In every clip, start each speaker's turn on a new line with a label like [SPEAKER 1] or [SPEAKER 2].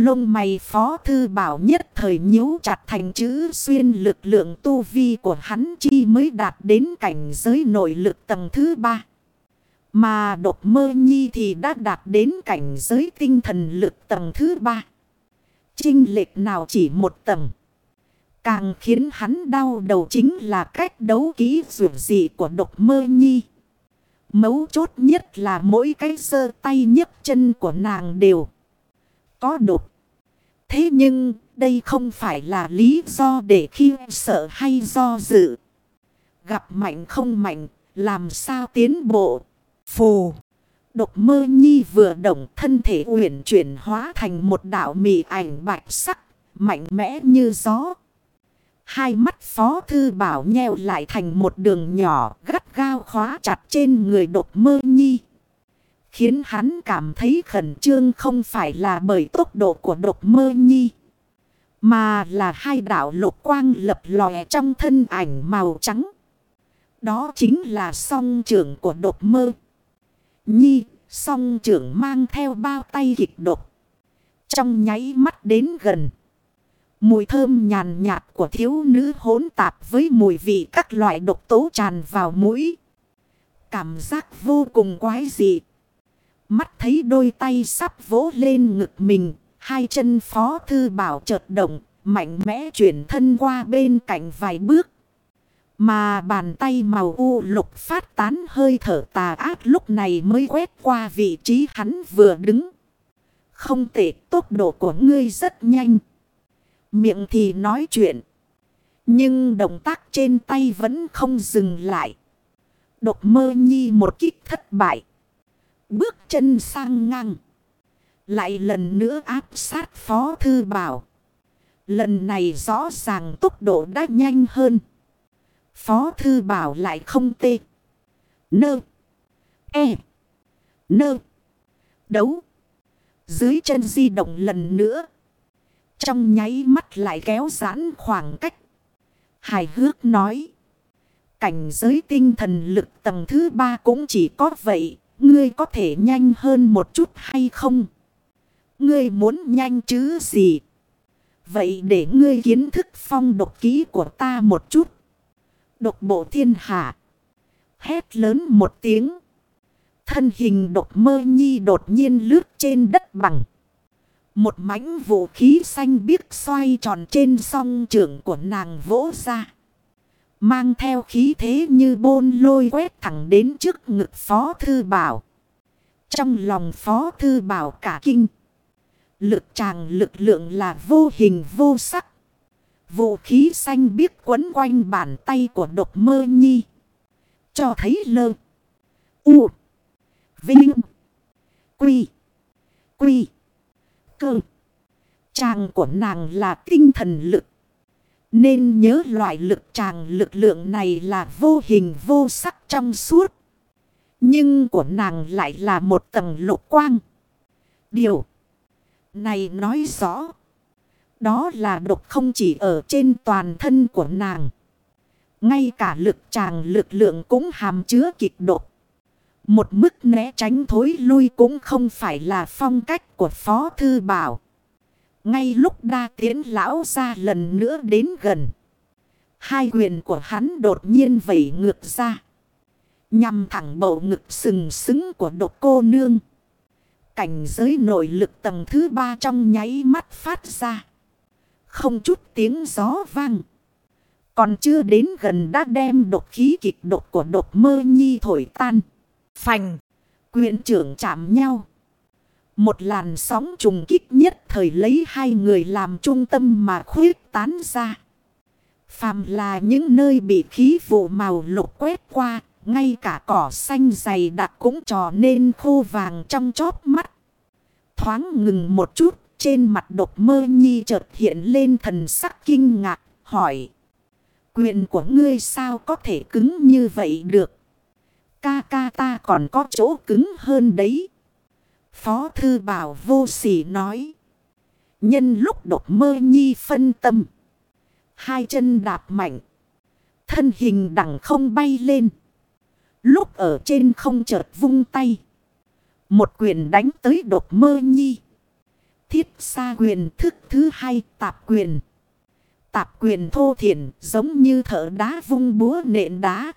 [SPEAKER 1] Lông mày phó thư bảo nhất thời nhíu chặt thành chữ xuyên lực lượng tu vi của hắn chi mới đạt đến cảnh giới nội lực tầng thứ ba. Mà độc mơ nhi thì đã đạt đến cảnh giới tinh thần lực tầng thứ ba. Trinh lệch nào chỉ một tầng. Càng khiến hắn đau đầu chính là cách đấu ký dù dị của độc mơ nhi. Mấu chốt nhất là mỗi cái sơ tay nhấc chân của nàng đều có đột Thế nhưng đây không phải là lý do để khi sợ hay do dự. Gặp mạnh không mạnh, làm sao tiến bộ. Phù. Độc mơ nhi vừa động thân thể uyển chuyển hóa thành một đạo mị ảnh bạch sắc, mạnh mẽ như gió. Hai mắt phó thư bảo nheo lại thành một đường nhỏ gắt gao khóa chặt trên người độc mơ nhi. Khiến hắn cảm thấy khẩn trương không phải là bởi tốc độ của độc mơ nhi. Mà là hai đạo lục quang lập lòe trong thân ảnh màu trắng. Đó chính là song trưởng của độc mơ. Nhi, song trưởng mang theo bao tay kịch độc. Trong nháy mắt đến gần. Mùi thơm nhàn nhạt của thiếu nữ hỗn tạp với mùi vị các loại độc tố tràn vào mũi. Cảm giác vô cùng quái dị. Mắt thấy đôi tay sắp vỗ lên ngực mình. Hai chân phó thư bảo chợt động. Mạnh mẽ chuyển thân qua bên cạnh vài bước. Mà bàn tay màu u lục phát tán hơi thở tà ác lúc này mới quét qua vị trí hắn vừa đứng. Không tệ, tốc độ của ngươi rất nhanh. Miệng thì nói chuyện. Nhưng động tác trên tay vẫn không dừng lại. Độc mơ nhi một kích thất bại. Bước chân sang ngang. Lại lần nữa áp sát phó thư bảo. Lần này rõ ràng tốc độ đã nhanh hơn. Phó thư bảo lại không tê. Nơ. E. Nơ. Đấu. Dưới chân di động lần nữa. Trong nháy mắt lại kéo giãn khoảng cách. Hài hước nói. Cảnh giới tinh thần lực tầng thứ ba cũng chỉ có vậy. Ngươi có thể nhanh hơn một chút hay không? Ngươi muốn nhanh chứ gì? Vậy để ngươi kiến thức phong độc ký của ta một chút. Độc bộ thiên hạ. Hét lớn một tiếng. Thân hình độc mơ nhi đột nhiên lướt trên đất bằng. Một mảnh vũ khí xanh biếc xoay tròn trên song trưởng của nàng vỗ ra. Mang theo khí thế như bôn lôi quét thẳng đến trước ngực Phó Thư Bảo. Trong lòng Phó Thư Bảo cả kinh. Lực tràng lực lượng là vô hình vô sắc. Vũ khí xanh biếc quấn quanh bàn tay của độc mơ nhi. Cho thấy lơ. U. Vinh. Quy. Quy. Cơ. Tràng của nàng là tinh thần lực. Nên nhớ loại lực tràng lực lượng này là vô hình vô sắc trong suốt. Nhưng của nàng lại là một tầng lục quang. Điều này nói rõ. Đó là độc không chỉ ở trên toàn thân của nàng. Ngay cả lực tràng lực lượng cũng hàm chứa kịch độc. Một mức né tránh thối lui cũng không phải là phong cách của Phó Thư Bảo. Ngay lúc đa tiến lão ra lần nữa đến gần. Hai quyền của hắn đột nhiên vẩy ngược ra. Nhằm thẳng bầu ngực sừng sững của độc cô nương. Cảnh giới nội lực tầng thứ ba trong nháy mắt phát ra. Không chút tiếng gió vang. Còn chưa đến gần đã đem độc khí kịch độc của độc mơ nhi thổi tan. Phành. Quyện trưởng chạm nhau. Một làn sóng trùng kích nhất thời lấy hai người làm trung tâm mà khuyết tán ra. Phàm là những nơi bị khí vụ màu lục quét qua, ngay cả cỏ xanh dày đặc cũng trò nên khô vàng trong chóp mắt. Thoáng ngừng một chút, trên mặt độc mơ nhi chợt hiện lên thần sắc kinh ngạc, hỏi. Quyền của ngươi sao có thể cứng như vậy được? Ca ca ta còn có chỗ cứng hơn đấy. Phó thư bảo vô sỉ nói. Nhân lúc đột mơ nhi phân tâm. Hai chân đạp mạnh. Thân hình đẳng không bay lên. Lúc ở trên không chợt vung tay. Một quyền đánh tới đột mơ nhi. Thiết xa quyền thức thứ hai tạp quyền. Tạp quyền thô thiển giống như thợ đá vung búa nện đá.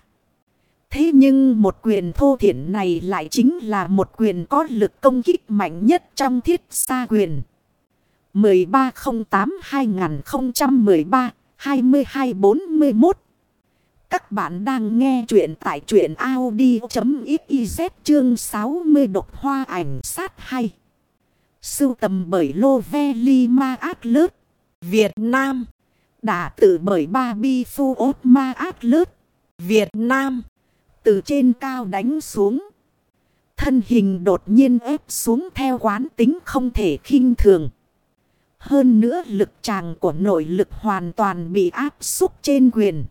[SPEAKER 1] Thế nhưng một quyền thô thiển này lại chính là một quyền có lực công kích mạnh nhất trong thiết xa quyền. 1308-2013-2241 Các bạn đang nghe chuyện tại chuyện Audi.xyz chương 60 độc hoa ảnh sát hay. Sưu tầm bởi Lô Ve Li Ma Việt Nam. Đã tử bởi Ba Bi Phu Ốt Ma Át Việt Nam. Từ trên cao đánh xuống. Thân hình đột nhiên ép xuống theo quán tính không thể khinh thường. Hơn nữa lực tràng của nội lực hoàn toàn bị áp xúc trên quyền.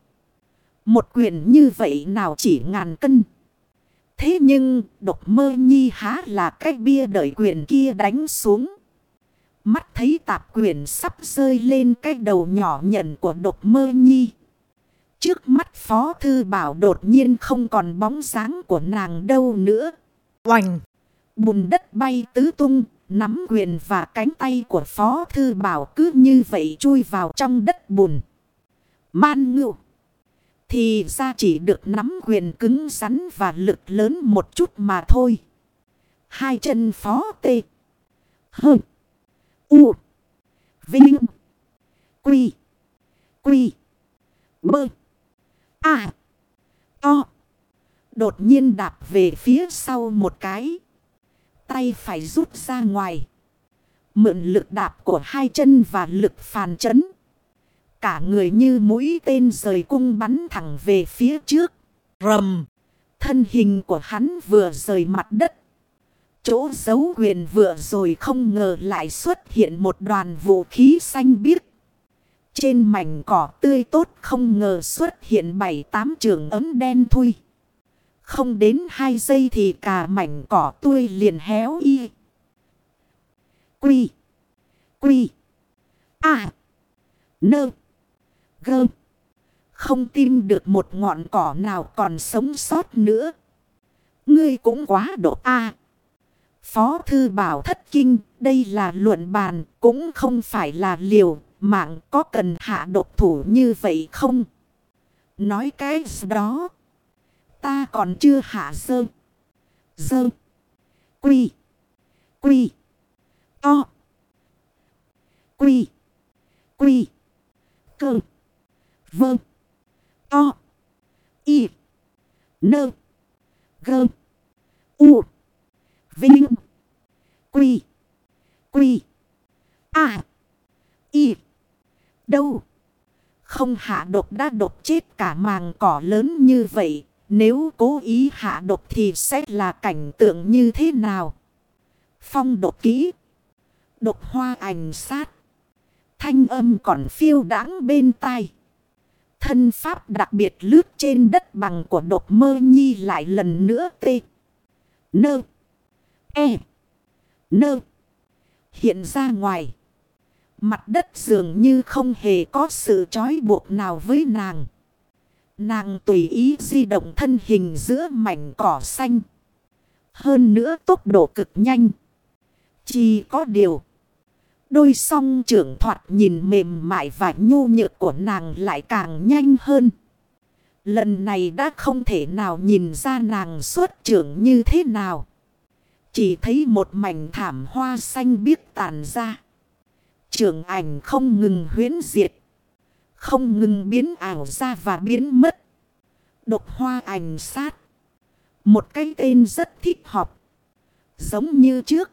[SPEAKER 1] Một quyền như vậy nào chỉ ngàn cân. Thế nhưng, độc mơ nhi há là cái bia đợi quyền kia đánh xuống. Mắt thấy tạp quyền sắp rơi lên cái đầu nhỏ nhận của độc mơ nhi. Trước mắt phó thư bảo đột nhiên không còn bóng dáng của nàng đâu nữa. Oành! Bùn đất bay tứ tung, nắm quyền và cánh tay của phó thư bảo cứ như vậy chui vào trong đất bùn. Man ngưu! Thì ra chỉ được nắm quyền cứng rắn và lực lớn một chút mà thôi. Hai chân phó tê. Hơ. U. Vinh. Quy. Quy. Bơ. À. To. Đột nhiên đạp về phía sau một cái. Tay phải rút ra ngoài. Mượn lực đạp của hai chân và lực phàn chấn. Cả người như mũi tên rời cung bắn thẳng về phía trước. Rầm. Thân hình của hắn vừa rời mặt đất. Chỗ giấu quyền vừa rồi không ngờ lại xuất hiện một đoàn vũ khí xanh biếc. Trên mảnh cỏ tươi tốt không ngờ xuất hiện bảy tám trường ấm đen thui. Không đến hai giây thì cả mảnh cỏ tươi liền héo y. Quy. Quy. À. Nơ. Gơ. Không tin được một ngọn cỏ nào còn sống sót nữa. Ngươi cũng quá độ A. Phó thư bảo thất kinh, đây là luận bàn, cũng không phải là liều, mạng có cần hạ độc thủ như vậy không? Nói cái đó, ta còn chưa hạ sơ, sơ, Quy. Quy. To. Quy. Quy. Cơ. Vâng. To. Y. Nơ. Gơ. U. Vinh. Quy. Quy. a, Y. Đâu. Không hạ độc đã độc chết cả màng cỏ lớn như vậy. Nếu cố ý hạ độc thì sẽ là cảnh tượng như thế nào? Phong độc kỹ. Độc hoa ảnh sát. Thanh âm còn phiêu đáng bên tai. Thân pháp đặc biệt lướt trên đất bằng của độc mơ nhi lại lần nữa tê. Nơ. E. Nơ. Hiện ra ngoài. Mặt đất dường như không hề có sự trói buộc nào với nàng. Nàng tùy ý di động thân hình giữa mảnh cỏ xanh. Hơn nữa tốc độ cực nhanh. Chỉ có điều. Đôi song trưởng thoạt nhìn mềm mại và nhu nhược của nàng lại càng nhanh hơn. Lần này đã không thể nào nhìn ra nàng xuất trưởng như thế nào. Chỉ thấy một mảnh thảm hoa xanh biếc tàn ra. Trưởng ảnh không ngừng huyến diệt. Không ngừng biến ảo ra và biến mất. Độc hoa ảnh sát. Một cái tên rất thích hợp. Giống như trước.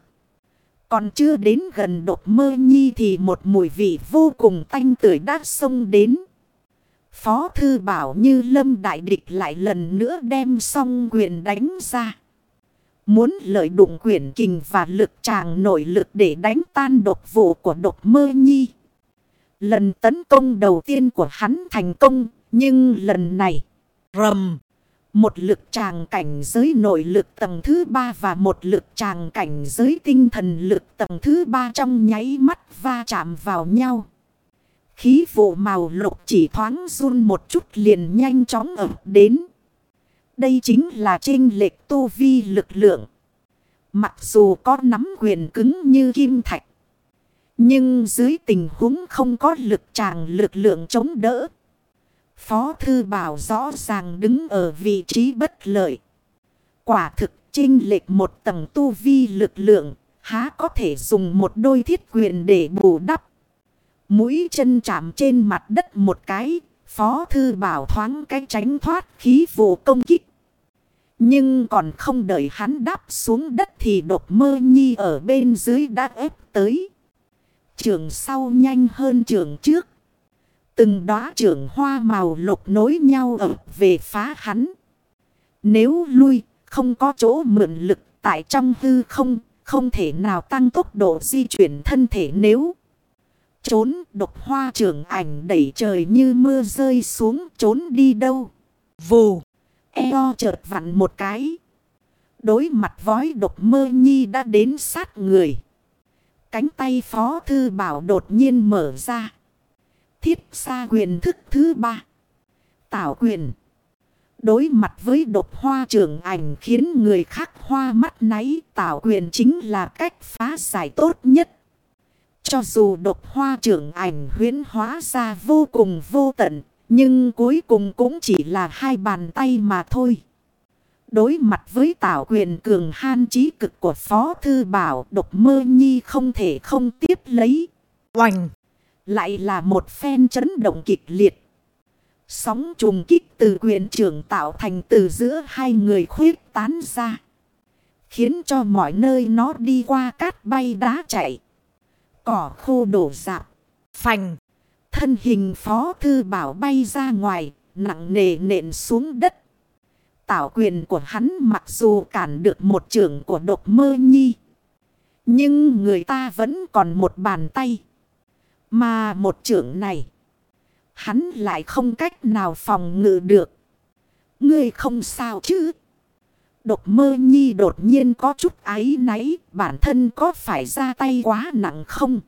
[SPEAKER 1] Còn chưa đến gần độc mơ nhi thì một mùi vị vô cùng tanh tưởi đã xông đến. Phó thư bảo như lâm đại địch lại lần nữa đem xong quyền đánh ra. Muốn lợi đụng quyển kình và lực tràng nội lực để đánh tan độc vụ của độc mơ nhi. Lần tấn công đầu tiên của hắn thành công, nhưng lần này, rầm, một lực tràng cảnh giới nội lực tầng thứ ba và một lực tràng cảnh giới tinh thần lực tầng thứ ba trong nháy mắt va chạm vào nhau. Khí vụ màu lục chỉ thoáng run một chút liền nhanh chóng ập đến. Đây chính là trinh lệch tu vi lực lượng. Mặc dù có nắm quyền cứng như kim thạch. Nhưng dưới tình huống không có lực tràng lực lượng chống đỡ. Phó Thư Bảo rõ ràng đứng ở vị trí bất lợi. Quả thực trinh lệch một tầng tu vi lực lượng. Há có thể dùng một đôi thiết quyền để bù đắp. Mũi chân chạm trên mặt đất một cái. Phó Thư Bảo thoáng cái tránh thoát khí vụ công kích. Nhưng còn không đợi hắn đáp xuống đất thì đột mơ nhi ở bên dưới đã ép tới. Trường sau nhanh hơn trường trước. Từng đóa trưởng hoa màu lục nối nhau ập về phá hắn. Nếu lui, không có chỗ mượn lực tại trong hư không, không thể nào tăng tốc độ di chuyển thân thể nếu. Trốn độc hoa trưởng ảnh đẩy trời như mưa rơi xuống trốn đi đâu. Vù, eo chợt vặn một cái. Đối mặt vói độc mơ nhi đã đến sát người. Cánh tay phó thư bảo đột nhiên mở ra. Thiết xa quyền thức thứ ba. Tảo quyền. Đối mặt với độc hoa trưởng ảnh khiến người khác hoa mắt náy tảo quyền chính là cách phá giải tốt nhất. Cho dù độc hoa trưởng ảnh huyến hóa ra vô cùng vô tận, nhưng cuối cùng cũng chỉ là hai bàn tay mà thôi. Đối mặt với tảo quyền cường han trí cực của Phó Thư Bảo độc mơ nhi không thể không tiếp lấy. Oành! Lại là một phen chấn động kịch liệt. Sóng trùng kích từ quyền trưởng tạo thành từ giữa hai người khuyết tán ra. Khiến cho mọi nơi nó đi qua cát bay đá chạy. Cỏ khô đổ dạp. Phành! Thân hình Phó Thư Bảo bay ra ngoài, nặng nề nện xuống đất tảo quyền của hắn mặc dù cản được một trưởng của độc mơ nhi. Nhưng người ta vẫn còn một bàn tay. Mà một trưởng này. Hắn lại không cách nào phòng ngự được. Ngươi không sao chứ. Độc mơ nhi đột nhiên có chút ái náy. Bản thân có phải ra tay quá nặng không?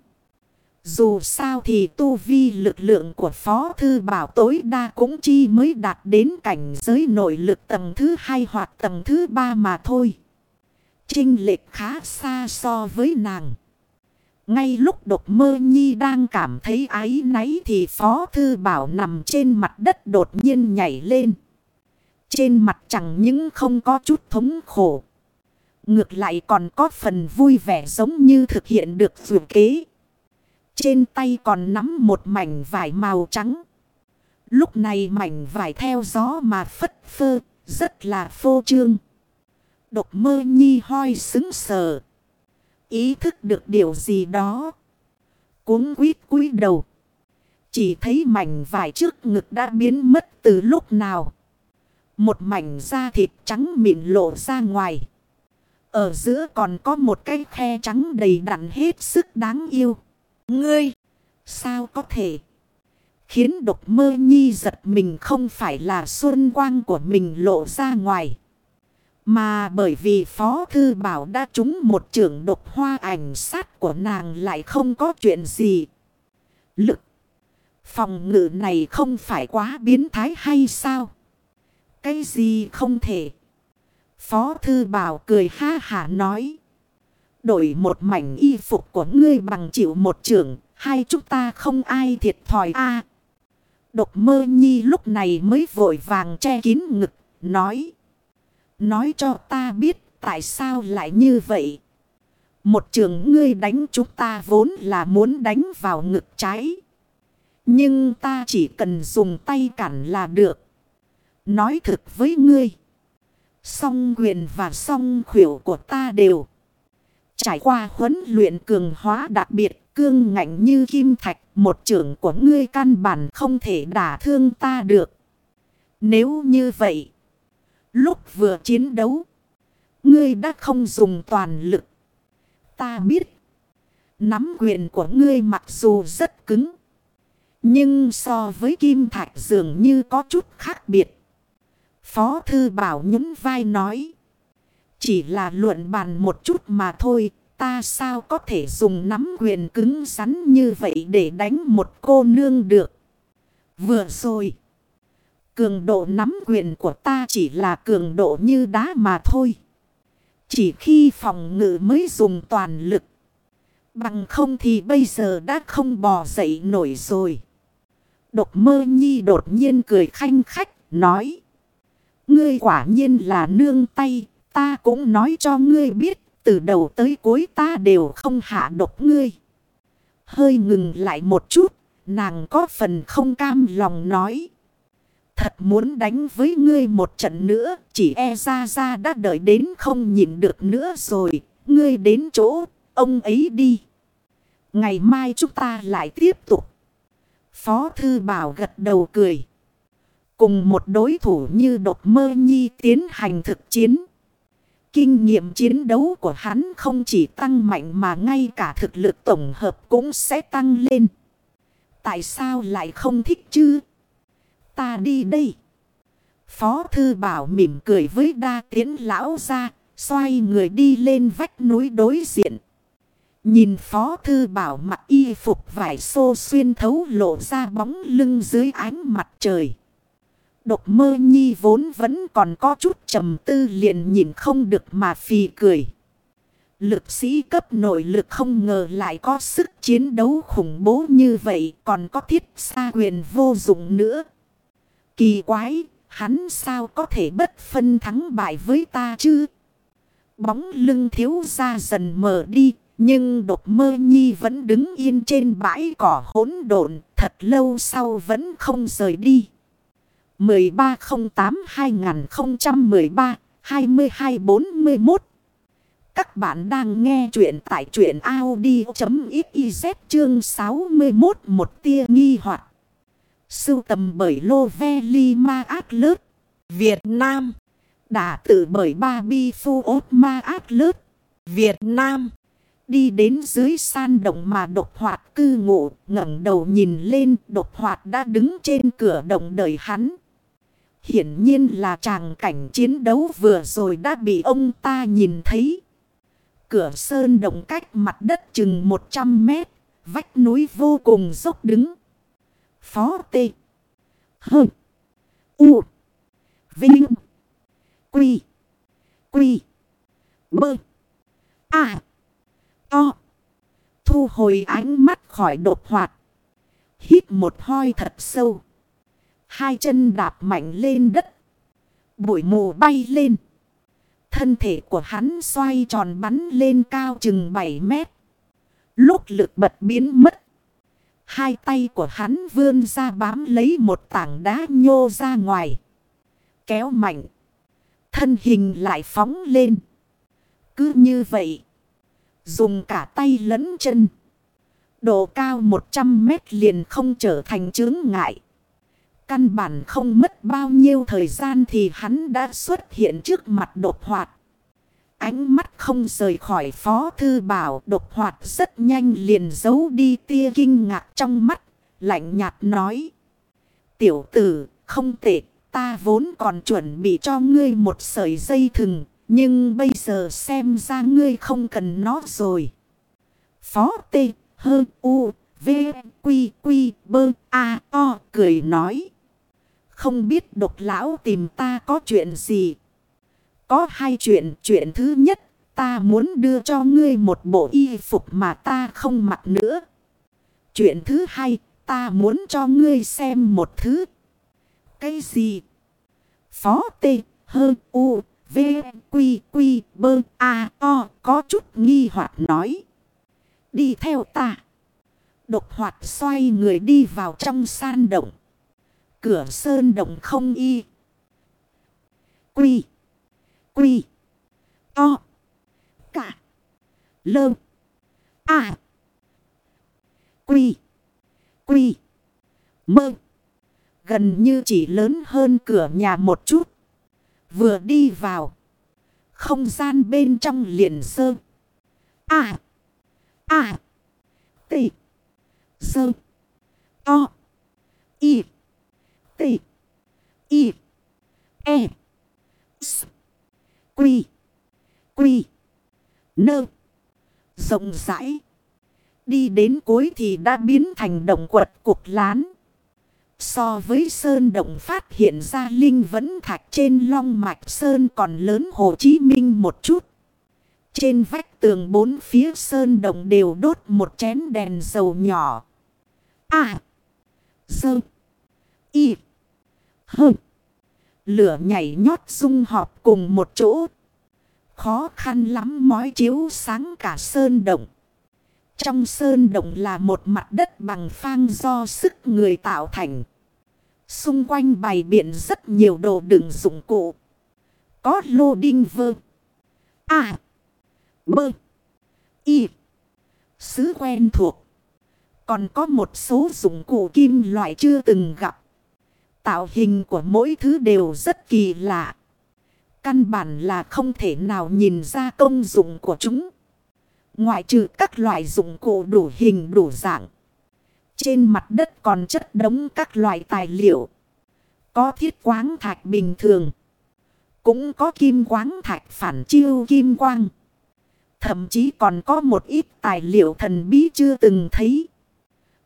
[SPEAKER 1] Dù sao thì tu vi lực lượng của Phó Thư Bảo tối đa cũng chi mới đạt đến cảnh giới nội lực tầng thứ hai hoặc tầng thứ ba mà thôi. Trinh lệch khá xa so với nàng. Ngay lúc độc mơ nhi đang cảm thấy ái náy thì Phó Thư Bảo nằm trên mặt đất đột nhiên nhảy lên. Trên mặt chẳng những không có chút thống khổ. Ngược lại còn có phần vui vẻ giống như thực hiện được dù kế. Trên tay còn nắm một mảnh vải màu trắng. Lúc này mảnh vải theo gió mà phất phơ, rất là phô trương. Độc mơ nhi hoi xứng sờ. Ý thức được điều gì đó. Cuốn quýt cúi đầu. Chỉ thấy mảnh vải trước ngực đã biến mất từ lúc nào. Một mảnh da thịt trắng mịn lộ ra ngoài. Ở giữa còn có một cái khe trắng đầy đặn hết sức đáng yêu. Ngươi, sao có thể? Khiến độc mơ nhi giật mình không phải là xuân quang của mình lộ ra ngoài. Mà bởi vì Phó Thư Bảo đã trúng một trưởng độc hoa ảnh sát của nàng lại không có chuyện gì. Lực. Phòng ngự này không phải quá biến thái hay sao? Cái gì không thể? Phó Thư Bảo cười ha hả nói. Đổi một mảnh y phục của ngươi bằng chịu một trưởng. Hai chúng ta không ai thiệt thòi a Độc mơ nhi lúc này mới vội vàng che kín ngực. Nói. Nói cho ta biết tại sao lại như vậy. Một trường ngươi đánh chúng ta vốn là muốn đánh vào ngực trái. Nhưng ta chỉ cần dùng tay cản là được. Nói thực với ngươi. Song quyền và song khuỷu của ta đều. Trải qua huấn luyện cường hóa đặc biệt, cương ngạnh như kim thạch. Một trưởng của ngươi căn bản không thể đả thương ta được. Nếu như vậy. Lúc vừa chiến đấu. Ngươi đã không dùng toàn lực. Ta biết. Nắm quyền của ngươi mặc dù rất cứng. Nhưng so với kim thạch dường như có chút khác biệt. Phó thư bảo nhún vai nói. Chỉ là luận bàn một chút mà thôi. Ta sao có thể dùng nắm quyền cứng rắn như vậy để đánh một cô nương được. Vừa rồi. Cường độ nắm quyền của ta chỉ là cường độ như đá mà thôi. Chỉ khi phòng ngự mới dùng toàn lực. Bằng không thì bây giờ đã không bò dậy nổi rồi. Độc mơ nhi đột nhiên cười khanh khách, nói. Ngươi quả nhiên là nương tay, ta cũng nói cho ngươi biết, từ đầu tới cuối ta đều không hạ độc ngươi. Hơi ngừng lại một chút, nàng có phần không cam lòng nói. Thật muốn đánh với ngươi một trận nữa, chỉ e ra ra đã đợi đến không nhìn được nữa rồi, ngươi đến chỗ, ông ấy đi. Ngày mai chúng ta lại tiếp tục. Phó Thư Bảo gật đầu cười. Cùng một đối thủ như độc mơ nhi tiến hành thực chiến. Kinh nghiệm chiến đấu của hắn không chỉ tăng mạnh mà ngay cả thực lực tổng hợp cũng sẽ tăng lên. Tại sao lại không thích chứ? Ta đi đây. Phó Thư Bảo mỉm cười với đa tiến lão ra, xoay người đi lên vách núi đối diện. Nhìn Phó Thư Bảo mặc y phục vải xô xuyên thấu lộ ra bóng lưng dưới ánh mặt trời. Độc mơ nhi vốn vẫn còn có chút trầm tư liền nhìn không được mà phì cười. Lực sĩ cấp nội lực không ngờ lại có sức chiến đấu khủng bố như vậy còn có thiết xa quyền vô dụng nữa. Kỳ quái, hắn sao có thể bất phân thắng bại với ta chứ? Bóng lưng thiếu ra dần mờ đi, nhưng độc mơ nhi vẫn đứng yên trên bãi cỏ hỗn độn, thật lâu sau vẫn không rời đi. 1308-2013-2241 Các bạn đang nghe chuyện tại truyện Audi.xyz chương 61 một tia nghi hoặc. Sưu tầm bởi Lô Ve Li Ma Át Lớt Việt Nam. Đã tự bởi Ba Bi Phu Ốt Ma Át Lớt Việt Nam. Đi đến dưới san động mà độc hoạt cư ngụ, ngẩng đầu nhìn lên, độc hoạt đã đứng trên cửa động đợi hắn. Hiển nhiên là tràng cảnh chiến đấu vừa rồi đã bị ông ta nhìn thấy. Cửa sơn động cách mặt đất chừng 100 mét, vách núi vô cùng dốc đứng. Phó tê Hơ. U. Vinh. Quy. Quy. Bơ. À. To. Thu hồi ánh mắt khỏi đột hoạt. Hít một hoi thật sâu. Hai chân đạp mạnh lên đất. Bụi mù bay lên. Thân thể của hắn xoay tròn bắn lên cao chừng 7 mét. Lúc lực bật biến mất. Hai tay của hắn vươn ra bám lấy một tảng đá nhô ra ngoài. Kéo mạnh. Thân hình lại phóng lên. Cứ như vậy. Dùng cả tay lẫn chân. Độ cao 100 mét liền không trở thành chướng ngại. Căn bản không mất bao nhiêu thời gian thì hắn đã xuất hiện trước mặt đột hoạt. Ánh mắt không rời khỏi phó thư bảo đột hoạt rất nhanh liền giấu đi tia kinh ngạc trong mắt. Lạnh nhạt nói. Tiểu tử, không tệ, ta vốn còn chuẩn bị cho ngươi một sợi dây thừng. Nhưng bây giờ xem ra ngươi không cần nó rồi. Phó tê hơ u v quy quy bơ a o cười nói. Không biết độc lão tìm ta có chuyện gì. Có hai chuyện. Chuyện thứ nhất, ta muốn đưa cho ngươi một bộ y phục mà ta không mặc nữa. Chuyện thứ hai, ta muốn cho ngươi xem một thứ. Cái gì? Phó T, H, U, V, Quy, Quy, Bơ, A, O, có chút nghi hoặc nói. Đi theo ta. Độc hoạt xoay người đi vào trong san động. Cửa sơn động không y. Quy. Quy. To. Cả. Lơ. À. Quy. Quy. Mơ. Gần như chỉ lớn hơn cửa nhà một chút. Vừa đi vào. Không gian bên trong liền sơ. À. À. Tị. Sơ. To. Y. Tị. Y. E. S. Quy. Quy. Nơ. Rộng rãi. Đi đến cuối thì đã biến thành động quật cục lán. So với sơn động phát hiện ra linh vẫn thạch trên long mạch sơn còn lớn Hồ Chí Minh một chút. Trên vách tường bốn phía sơn động đều đốt một chén đèn dầu nhỏ. À! Dơ! Y! Hơ! Lửa nhảy nhót dung họp cùng một chỗ. Khó khăn lắm mói chiếu sáng cả sơn động. Trong sơn động là một mặt đất bằng phang do sức người tạo thành. Xung quanh bày biện rất nhiều đồ đựng dụng cụ. Có lô đinh vơ. À. Bơ. Y. Sứ quen thuộc. Còn có một số dụng cụ kim loại chưa từng gặp. Tạo hình của mỗi thứ đều rất kỳ lạ. Căn bản là không thể nào nhìn ra công dụng của chúng. Ngoại trừ các loại dụng cụ đủ hình đủ dạng. Trên mặt đất còn chất đống các loại tài liệu. Có thiết quáng thạch bình thường. Cũng có kim quáng thạch phản chiêu kim quang. Thậm chí còn có một ít tài liệu thần bí chưa từng thấy.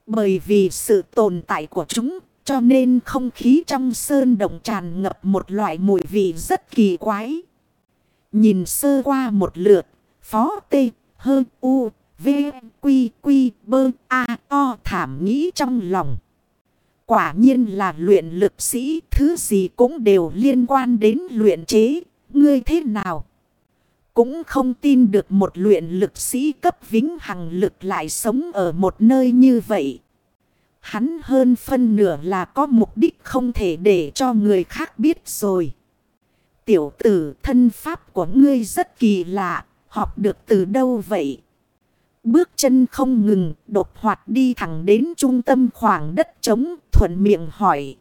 [SPEAKER 1] Bởi vì sự tồn tại của chúng cho nên không khí trong sơn động tràn ngập một loại mùi vị rất kỳ quái. Nhìn sơ qua một lượt, phó tê, hơ, u, v, quy, quy, bơ, a, o thảm nghĩ trong lòng. Quả nhiên là luyện lực sĩ, thứ gì cũng đều liên quan đến luyện chế, ngươi thế nào? Cũng không tin được một luyện lực sĩ cấp vĩnh hằng lực lại sống ở một nơi như vậy. Hắn hơn phân nửa là có mục đích không thể để cho người khác biết rồi. Tiểu tử thân pháp của ngươi rất kỳ lạ, học được từ đâu vậy? Bước chân không ngừng, đột hoạt đi thẳng đến trung tâm khoảng đất trống, thuận miệng hỏi.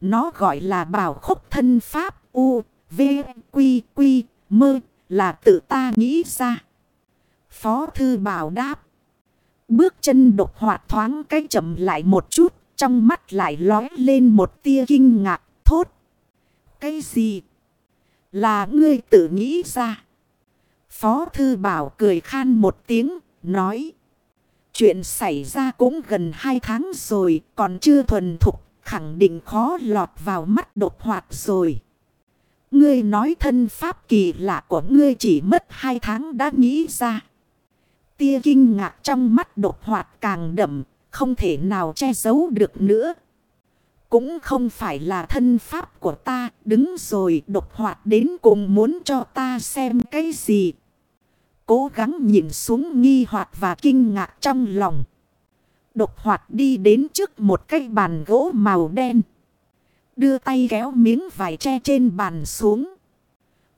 [SPEAKER 1] Nó gọi là bảo khúc thân pháp U, V, Quy, Quy, Mơ, là tự ta nghĩ ra. Phó thư bảo đáp. Bước chân đột hoạt thoáng cái chậm lại một chút, trong mắt lại lói lên một tia kinh ngạc, thốt. Cái gì? Là ngươi tự nghĩ ra. Phó thư bảo cười khan một tiếng, nói. Chuyện xảy ra cũng gần hai tháng rồi, còn chưa thuần thục, khẳng định khó lọt vào mắt đột hoạt rồi. Ngươi nói thân pháp kỳ lạ của ngươi chỉ mất hai tháng đã nghĩ ra. Tia kinh ngạc trong mắt đột hoạt càng đậm, không thể nào che giấu được nữa. Cũng không phải là thân pháp của ta, đứng rồi đột hoạt đến cùng muốn cho ta xem cái gì. Cố gắng nhìn xuống nghi hoặc và kinh ngạc trong lòng. Đột hoạt đi đến trước một cái bàn gỗ màu đen. Đưa tay kéo miếng vải tre trên bàn xuống.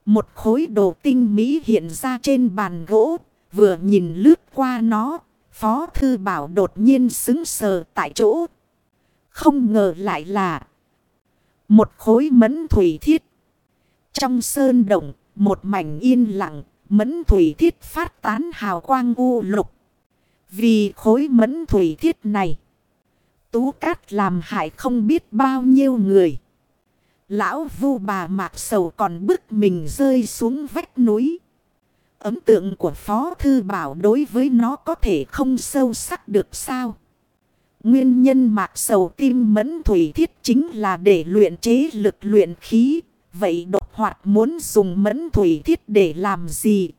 [SPEAKER 1] Một khối đồ tinh mỹ hiện ra trên bàn gỗ. Vừa nhìn lướt qua nó. Phó thư bảo đột nhiên xứng sờ tại chỗ. Không ngờ lại là một khối mẫn thủy thiết. Trong sơn động, một mảnh yên lặng, mẫn thủy thiết phát tán hào quang u lục. Vì khối mẫn thủy thiết này, tú cát làm hại không biết bao nhiêu người. Lão vu bà mạc sầu còn bức mình rơi xuống vách núi. Ấn tượng của Phó Thư Bảo đối với nó có thể không sâu sắc được sao. Nguyên nhân mạc sầu tim mẫn thủy thiết chính là để luyện chế lực luyện khí. Vậy độc hoạt muốn dùng mẫn thủy thiết để làm gì?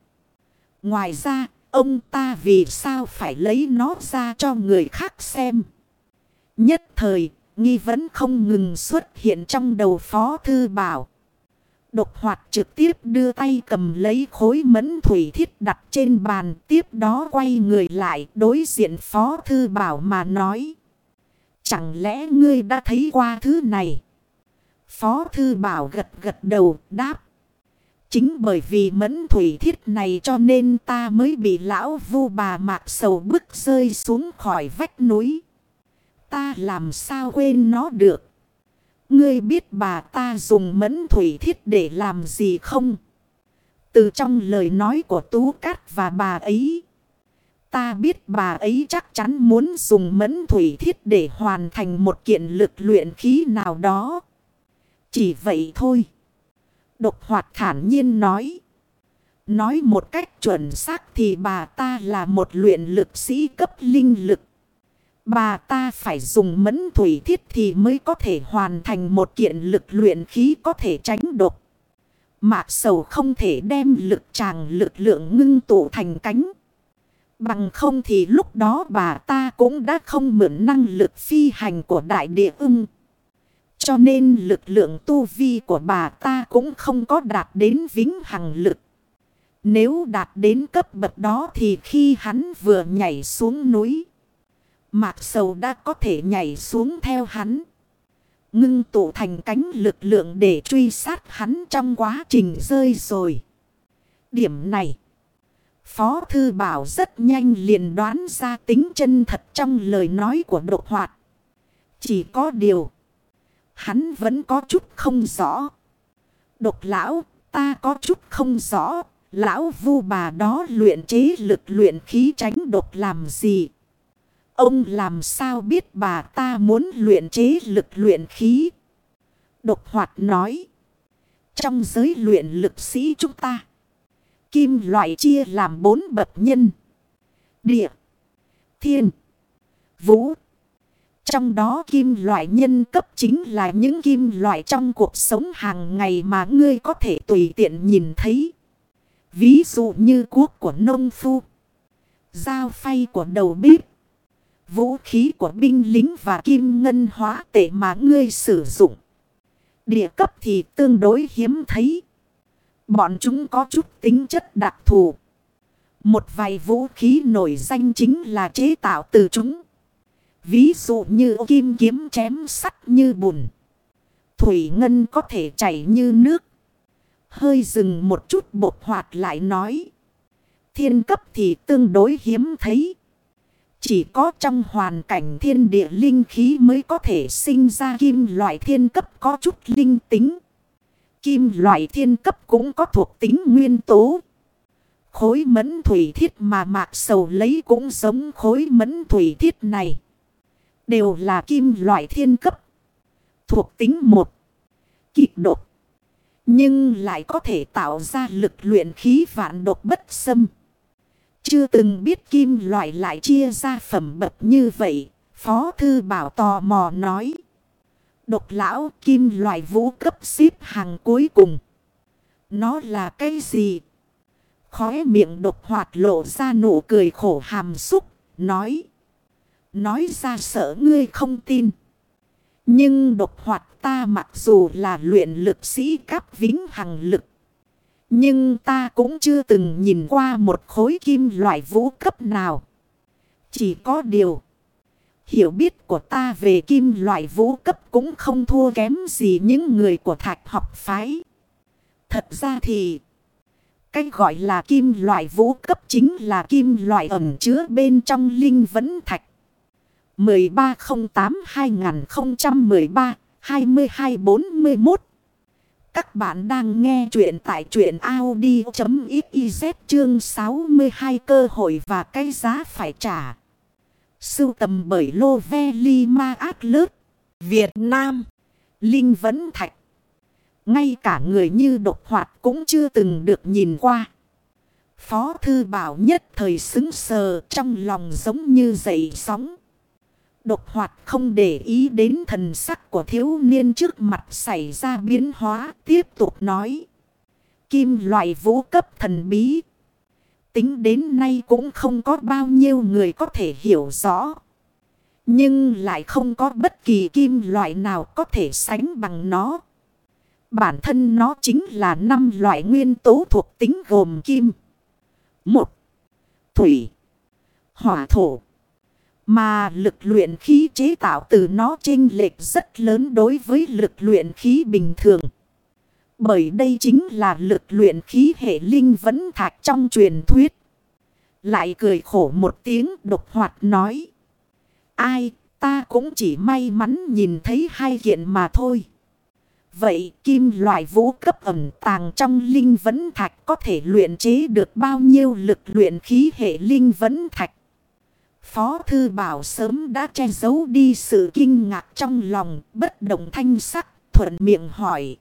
[SPEAKER 1] Ngoài ra, ông ta vì sao phải lấy nó ra cho người khác xem? Nhất thời, nghi vấn không ngừng xuất hiện trong đầu Phó Thư Bảo. Độc hoạt trực tiếp đưa tay cầm lấy khối mẫn thủy thiết đặt trên bàn. Tiếp đó quay người lại đối diện Phó Thư Bảo mà nói. Chẳng lẽ ngươi đã thấy qua thứ này? Phó Thư Bảo gật gật đầu, đáp. Chính bởi vì mẫn thủy thiết này cho nên ta mới bị lão vu bà mạc sầu bức rơi xuống khỏi vách núi. Ta làm sao quên nó được? Ngươi biết bà ta dùng mẫn thủy thiết để làm gì không? Từ trong lời nói của Tú Cát và bà ấy. Ta biết bà ấy chắc chắn muốn dùng mẫn thủy thiết để hoàn thành một kiện lực luyện khí nào đó. Chỉ vậy thôi. Độc hoạt thản nhiên nói. Nói một cách chuẩn xác thì bà ta là một luyện lực sĩ cấp linh lực. Bà ta phải dùng mẫn thủy thiết thì mới có thể hoàn thành một kiện lực luyện khí có thể tránh độc. Mạc sầu không thể đem lực tràng lực lượng ngưng tụ thành cánh. Bằng không thì lúc đó bà ta cũng đã không mượn năng lực phi hành của đại địa ưng. Cho nên lực lượng tu vi của bà ta cũng không có đạt đến vĩnh hằng lực. Nếu đạt đến cấp bậc đó thì khi hắn vừa nhảy xuống núi. Mạc sầu đã có thể nhảy xuống theo hắn. Ngưng tụ thành cánh lực lượng để truy sát hắn trong quá trình rơi rồi. Điểm này. Phó Thư Bảo rất nhanh liền đoán ra tính chân thật trong lời nói của độ hoạt. Chỉ có điều. Hắn vẫn có chút không rõ. Độc lão, ta có chút không rõ. Lão vu bà đó luyện chế lực luyện khí tránh độc làm gì? Ông làm sao biết bà ta muốn luyện chế lực luyện khí? Độc hoạt nói. Trong giới luyện lực sĩ chúng ta. Kim loại chia làm bốn bậc nhân. Địa. Thiên. Vũ. Trong đó kim loại nhân cấp chính là những kim loại trong cuộc sống hàng ngày mà ngươi có thể tùy tiện nhìn thấy. Ví dụ như cuốc của nông phu. Dao phay của đầu bếp. Vũ khí của binh lính và kim ngân hóa tệ mà ngươi sử dụng. Địa cấp thì tương đối hiếm thấy. Bọn chúng có chút tính chất đặc thù. Một vài vũ khí nổi danh chính là chế tạo từ chúng. Ví dụ như kim kiếm chém sắt như bùn. Thủy ngân có thể chảy như nước. Hơi dừng một chút bột hoạt lại nói. Thiên cấp thì tương đối hiếm thấy. Chỉ có trong hoàn cảnh thiên địa linh khí mới có thể sinh ra kim loại thiên cấp có chút linh tính. Kim loại thiên cấp cũng có thuộc tính nguyên tố. Khối mẫn thủy thiết mà mạc sầu lấy cũng giống khối mẫn thủy thiết này. Đều là kim loại thiên cấp. Thuộc tính một. Kịch độc. Nhưng lại có thể tạo ra lực luyện khí vạn độc bất xâm. Chưa từng biết kim loại lại chia ra phẩm bậc như vậy. Phó thư bảo tò mò nói. Độc lão, kim loại vũ cấp xếp hàng cuối cùng. Nó là cái gì? Khóe miệng độc hoạt lộ ra nụ cười khổ hàm xúc. Nói. Nói ra sợ ngươi không tin. Nhưng độc hoạt ta mặc dù là luyện lực sĩ cấp vĩnh hằng lực. Nhưng ta cũng chưa từng nhìn qua một khối kim loại vũ cấp nào. Chỉ có điều. Hiểu biết của ta về kim loại vũ cấp cũng không thua kém gì những người của thạch học phái. Thật ra thì. Cái gọi là kim loại vũ cấp chính là kim loại ẩm chứa bên trong linh vấn thạch. 1308-2013-2241 các bạn đang nghe chuyện tại chuyện Audi.xyz chương 62 cơ hội và cái giá phải trả. Sưu tầm bởi Lô Ve Li Ma Át Lớt, Việt Nam, Linh Vấn Thạch. Ngay cả người như độc hoạt cũng chưa từng được nhìn qua. Phó Thư Bảo nhất thời xứng sờ trong lòng giống như dậy sóng. Độc hoạt không để ý đến thần sắc của thiếu niên trước mặt xảy ra biến hóa, tiếp tục nói. Kim loại vũ cấp thần bí. Tính đến nay cũng không có bao nhiêu người có thể hiểu rõ. Nhưng lại không có bất kỳ kim loại nào có thể sánh bằng nó. Bản thân nó chính là năm loại nguyên tố thuộc tính gồm kim. một Thủy. Hỏa thổ. Mà lực luyện khí chế tạo từ nó chênh lệch rất lớn đối với lực luyện khí bình thường. Bởi đây chính là lực luyện khí hệ linh vấn thạch trong truyền thuyết. Lại cười khổ một tiếng độc hoạt nói. Ai, ta cũng chỉ may mắn nhìn thấy hai kiện mà thôi. Vậy kim loại vũ cấp ẩm tàng trong linh vấn thạch có thể luyện chế được bao nhiêu lực luyện khí hệ linh vấn thạch? Phó Thư Bảo sớm đã che giấu đi sự kinh ngạc trong lòng, bất động thanh sắc, thuận miệng hỏi.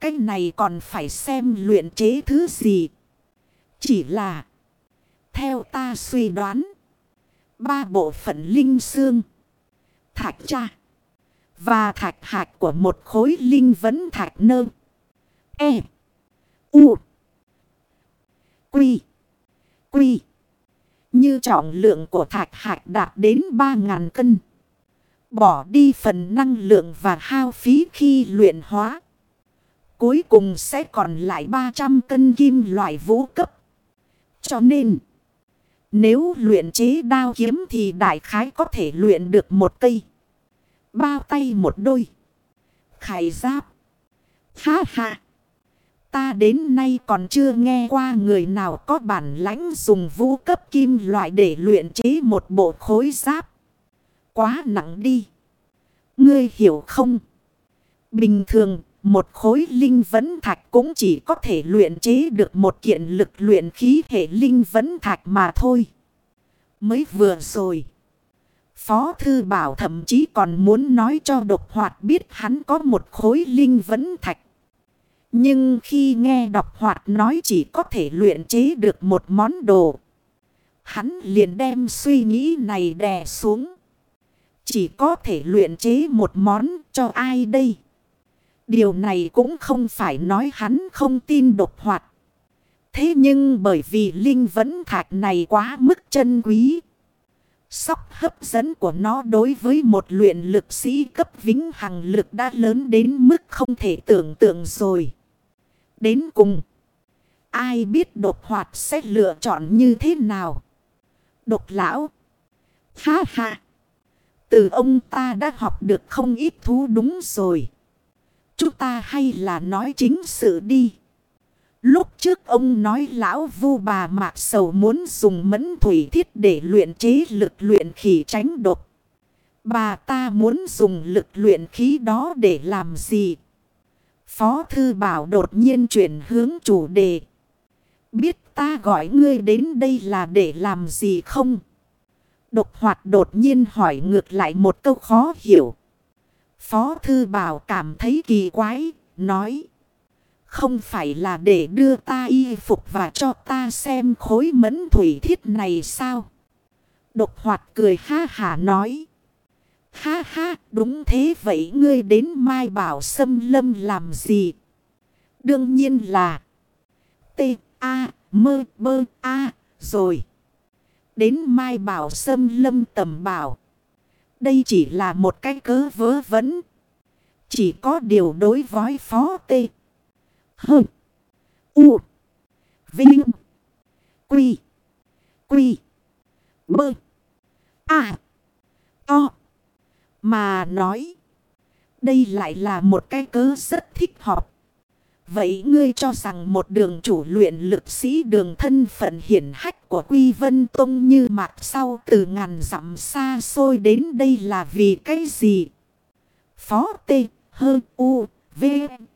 [SPEAKER 1] Cái này còn phải xem luyện chế thứ gì? Chỉ là, theo ta suy đoán, ba bộ phận linh xương, thạch cha, và thạch hạt của một khối linh vấn thạch nơ. E. U. Quy. Quy. Như trọng lượng của thạch hạch đạt đến 3.000 cân. Bỏ đi phần năng lượng và hao phí khi luyện hóa. Cuối cùng sẽ còn lại 300 cân kim loại vũ cấp. Cho nên, nếu luyện chế đao kiếm thì đại khái có thể luyện được một cây. Bao tay một đôi. Khải giáp. Ha ha. Ta đến nay còn chưa nghe qua người nào có bản lãnh dùng vũ cấp kim loại để luyện chế một bộ khối giáp. Quá nặng đi. Ngươi hiểu không? Bình thường, một khối linh vấn thạch cũng chỉ có thể luyện chế được một kiện lực luyện khí hệ linh vấn thạch mà thôi. Mới vừa rồi. Phó Thư Bảo thậm chí còn muốn nói cho độc hoạt biết hắn có một khối linh vấn thạch. Nhưng khi nghe độc hoạt nói chỉ có thể luyện chế được một món đồ. Hắn liền đem suy nghĩ này đè xuống. Chỉ có thể luyện chế một món cho ai đây? Điều này cũng không phải nói hắn không tin độc hoạt. Thế nhưng bởi vì linh vấn thạch này quá mức chân quý. Sóc hấp dẫn của nó đối với một luyện lực sĩ cấp vĩnh hằng lực đã lớn đến mức không thể tưởng tượng rồi. Đến cùng, ai biết độc hoạt sẽ lựa chọn như thế nào? Độc lão, ha ha, từ ông ta đã học được không ít thú đúng rồi. Chúng ta hay là nói chính sự đi. Lúc trước ông nói lão vu bà mạc sầu muốn dùng mẫn thủy thiết để luyện chế lực luyện khí tránh độc. Bà ta muốn dùng lực luyện khí đó để làm gì? Phó thư bảo đột nhiên chuyển hướng chủ đề. Biết ta gọi ngươi đến đây là để làm gì không? Độc hoạt đột nhiên hỏi ngược lại một câu khó hiểu. Phó thư bảo cảm thấy kỳ quái, nói. Không phải là để đưa ta y phục và cho ta xem khối mẫn thủy thiết này sao? Độc hoạt cười ha hả nói. Ha ha, đúng thế vậy ngươi đến Mai Bảo Sâm Lâm làm gì? Đương nhiên là T, A, Mơ, Bơ, A, rồi. Đến Mai Bảo Sâm Lâm tầm bảo. Đây chỉ là một cái cớ vớ vấn. Chỉ có điều đối với phó T. H. U. Vinh. Quy. Quy. Bơ. A. To. Mà nói. Đây lại là một cái cớ rất thích hợp. Vậy ngươi cho rằng một đường chủ luyện lực sĩ đường thân phận hiển hách của Quy Vân Tông như mạc sau từ ngàn dặm xa xôi đến đây là vì cái gì? Phó T, H, U, V,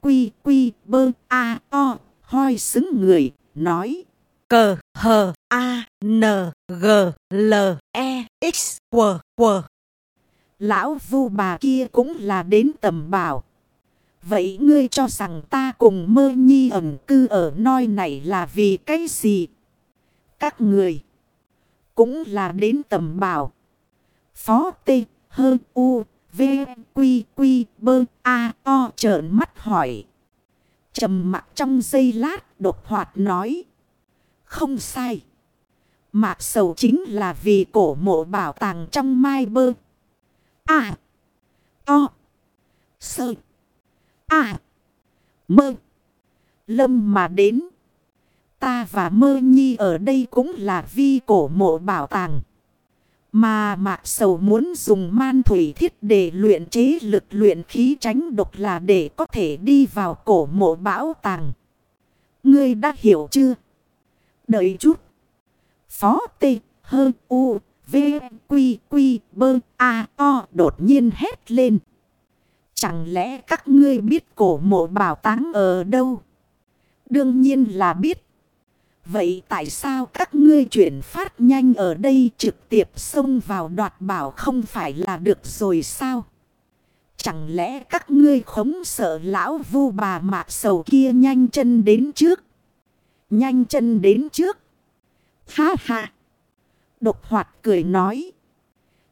[SPEAKER 1] Quy, Quy, Bơ, A, O, hoi xứng người, nói.
[SPEAKER 2] Cờ, H, A, N, G, L, E, X, W, W.
[SPEAKER 1] Lão vu bà kia cũng là đến tầm bảo. Vậy ngươi cho rằng ta cùng mơ nhi ẩn cư ở nơi này là vì cái gì? Các người cũng là đến tầm bảo. Phó tê hơ U, V, Quy, Quy, Bơ, A, O trợn mắt hỏi. trầm mặt trong giây lát đột hoạt nói. Không sai. Mạc sầu chính là vì cổ mộ bảo tàng trong mai bơ. À. To. Sơ. À. Mơ. Lâm mà đến. Ta và mơ nhi ở đây cũng là vi cổ mộ bảo tàng. Mà mạc sầu muốn dùng man thủy thiết để luyện chế lực luyện khí tránh độc là để có thể đi vào cổ mộ bảo tàng. Ngươi đã hiểu chưa? Đợi chút. Phó tê hơn U, V, Quy, Quy, Bơ, A, O đột nhiên hét lên. Chẳng lẽ các ngươi biết cổ mộ bảo táng ở đâu? Đương nhiên là biết. Vậy tại sao các ngươi chuyển phát nhanh ở đây trực tiếp xông vào đoạt bảo không phải là được rồi sao? Chẳng lẽ các ngươi khống sợ lão vu bà mạc sầu kia nhanh chân đến trước? Nhanh chân đến trước. Ha ha. Độc hoạt cười nói.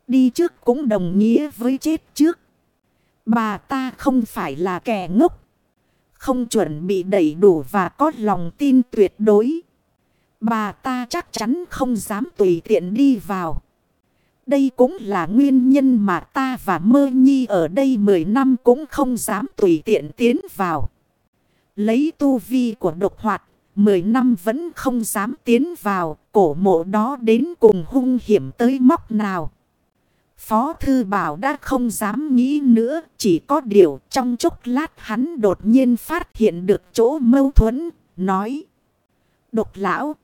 [SPEAKER 1] Đi trước cũng đồng nghĩa với chết trước. Bà ta không phải là kẻ ngốc. không chuẩn bị đầy đủ và có lòng tin tuyệt đối. Bà ta chắc chắn không dám tùy tiện đi vào. Đây cũng là nguyên nhân mà ta và mơ nhi ở đây 10 năm cũng không dám tùy tiện tiến vào. Lấy tu vi của độc hoạt, 10 năm vẫn không dám tiến vào, cổ mộ đó đến cùng hung hiểm tới móc nào. Phó Thư Bảo đã không dám nghĩ nữa, chỉ có điều trong chốc lát hắn đột nhiên phát hiện được chỗ mâu thuẫn, nói. Độc lão,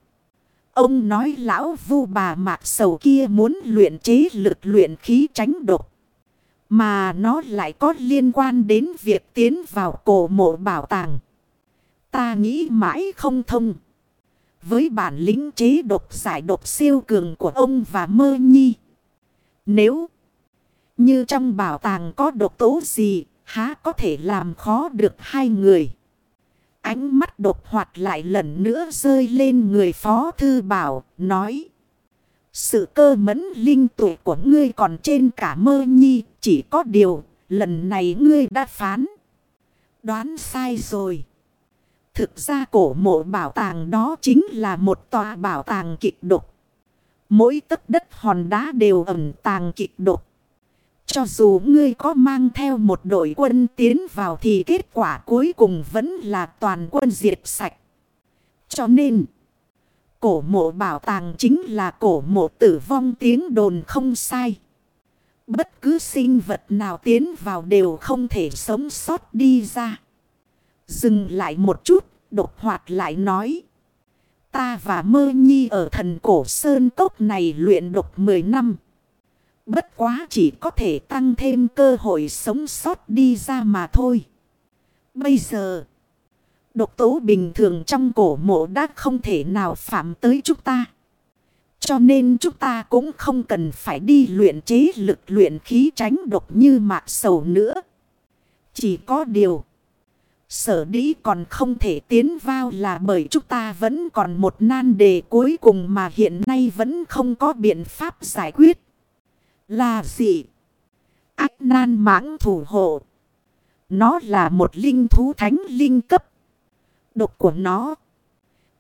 [SPEAKER 1] ông nói lão vu bà mạc sầu kia muốn luyện chế lực luyện khí tránh độc. Mà nó lại có liên quan đến việc tiến vào cổ mộ bảo tàng. Ta nghĩ mãi không thông. Với bản lĩnh chế độc giải độc siêu cường của ông và mơ nhi. Nếu như trong bảo tàng có độc tố gì, há có thể làm khó được hai người. Ánh mắt độc hoạt lại lần nữa rơi lên người phó thư bảo, nói. Sự cơ mẫn linh tuệ của ngươi còn trên cả mơ nhi, chỉ có điều, lần này ngươi đã phán. Đoán sai rồi. Thực ra cổ mộ bảo tàng đó chính là một tòa bảo tàng kịch độc. Mỗi tấc đất hòn đá đều ẩn tàng kịch độc. Cho dù ngươi có mang theo một đội quân tiến vào thì kết quả cuối cùng vẫn là toàn quân diệt sạch. Cho nên, cổ mộ bảo tàng chính là cổ mộ tử vong tiếng đồn không sai. Bất cứ sinh vật nào tiến vào đều không thể sống sót đi ra. Dừng lại một chút, đột hoạt lại nói. Ta và mơ nhi ở thần cổ sơn cốc này luyện độc 10 năm. Bất quá chỉ có thể tăng thêm cơ hội sống sót đi ra mà thôi. Bây giờ, độc tố bình thường trong cổ mộ đã không thể nào phạm tới chúng ta. Cho nên chúng ta cũng không cần phải đi luyện chế lực luyện khí tránh độc như mạc sầu nữa. Chỉ có điều, sở đĩ còn không thể tiến vào là bởi chúng ta vẫn còn một nan đề cuối cùng mà hiện nay vẫn không có biện pháp giải quyết. Là gì? ác nan mãng thủ hộ. Nó là một linh thú thánh linh cấp. Độc của nó.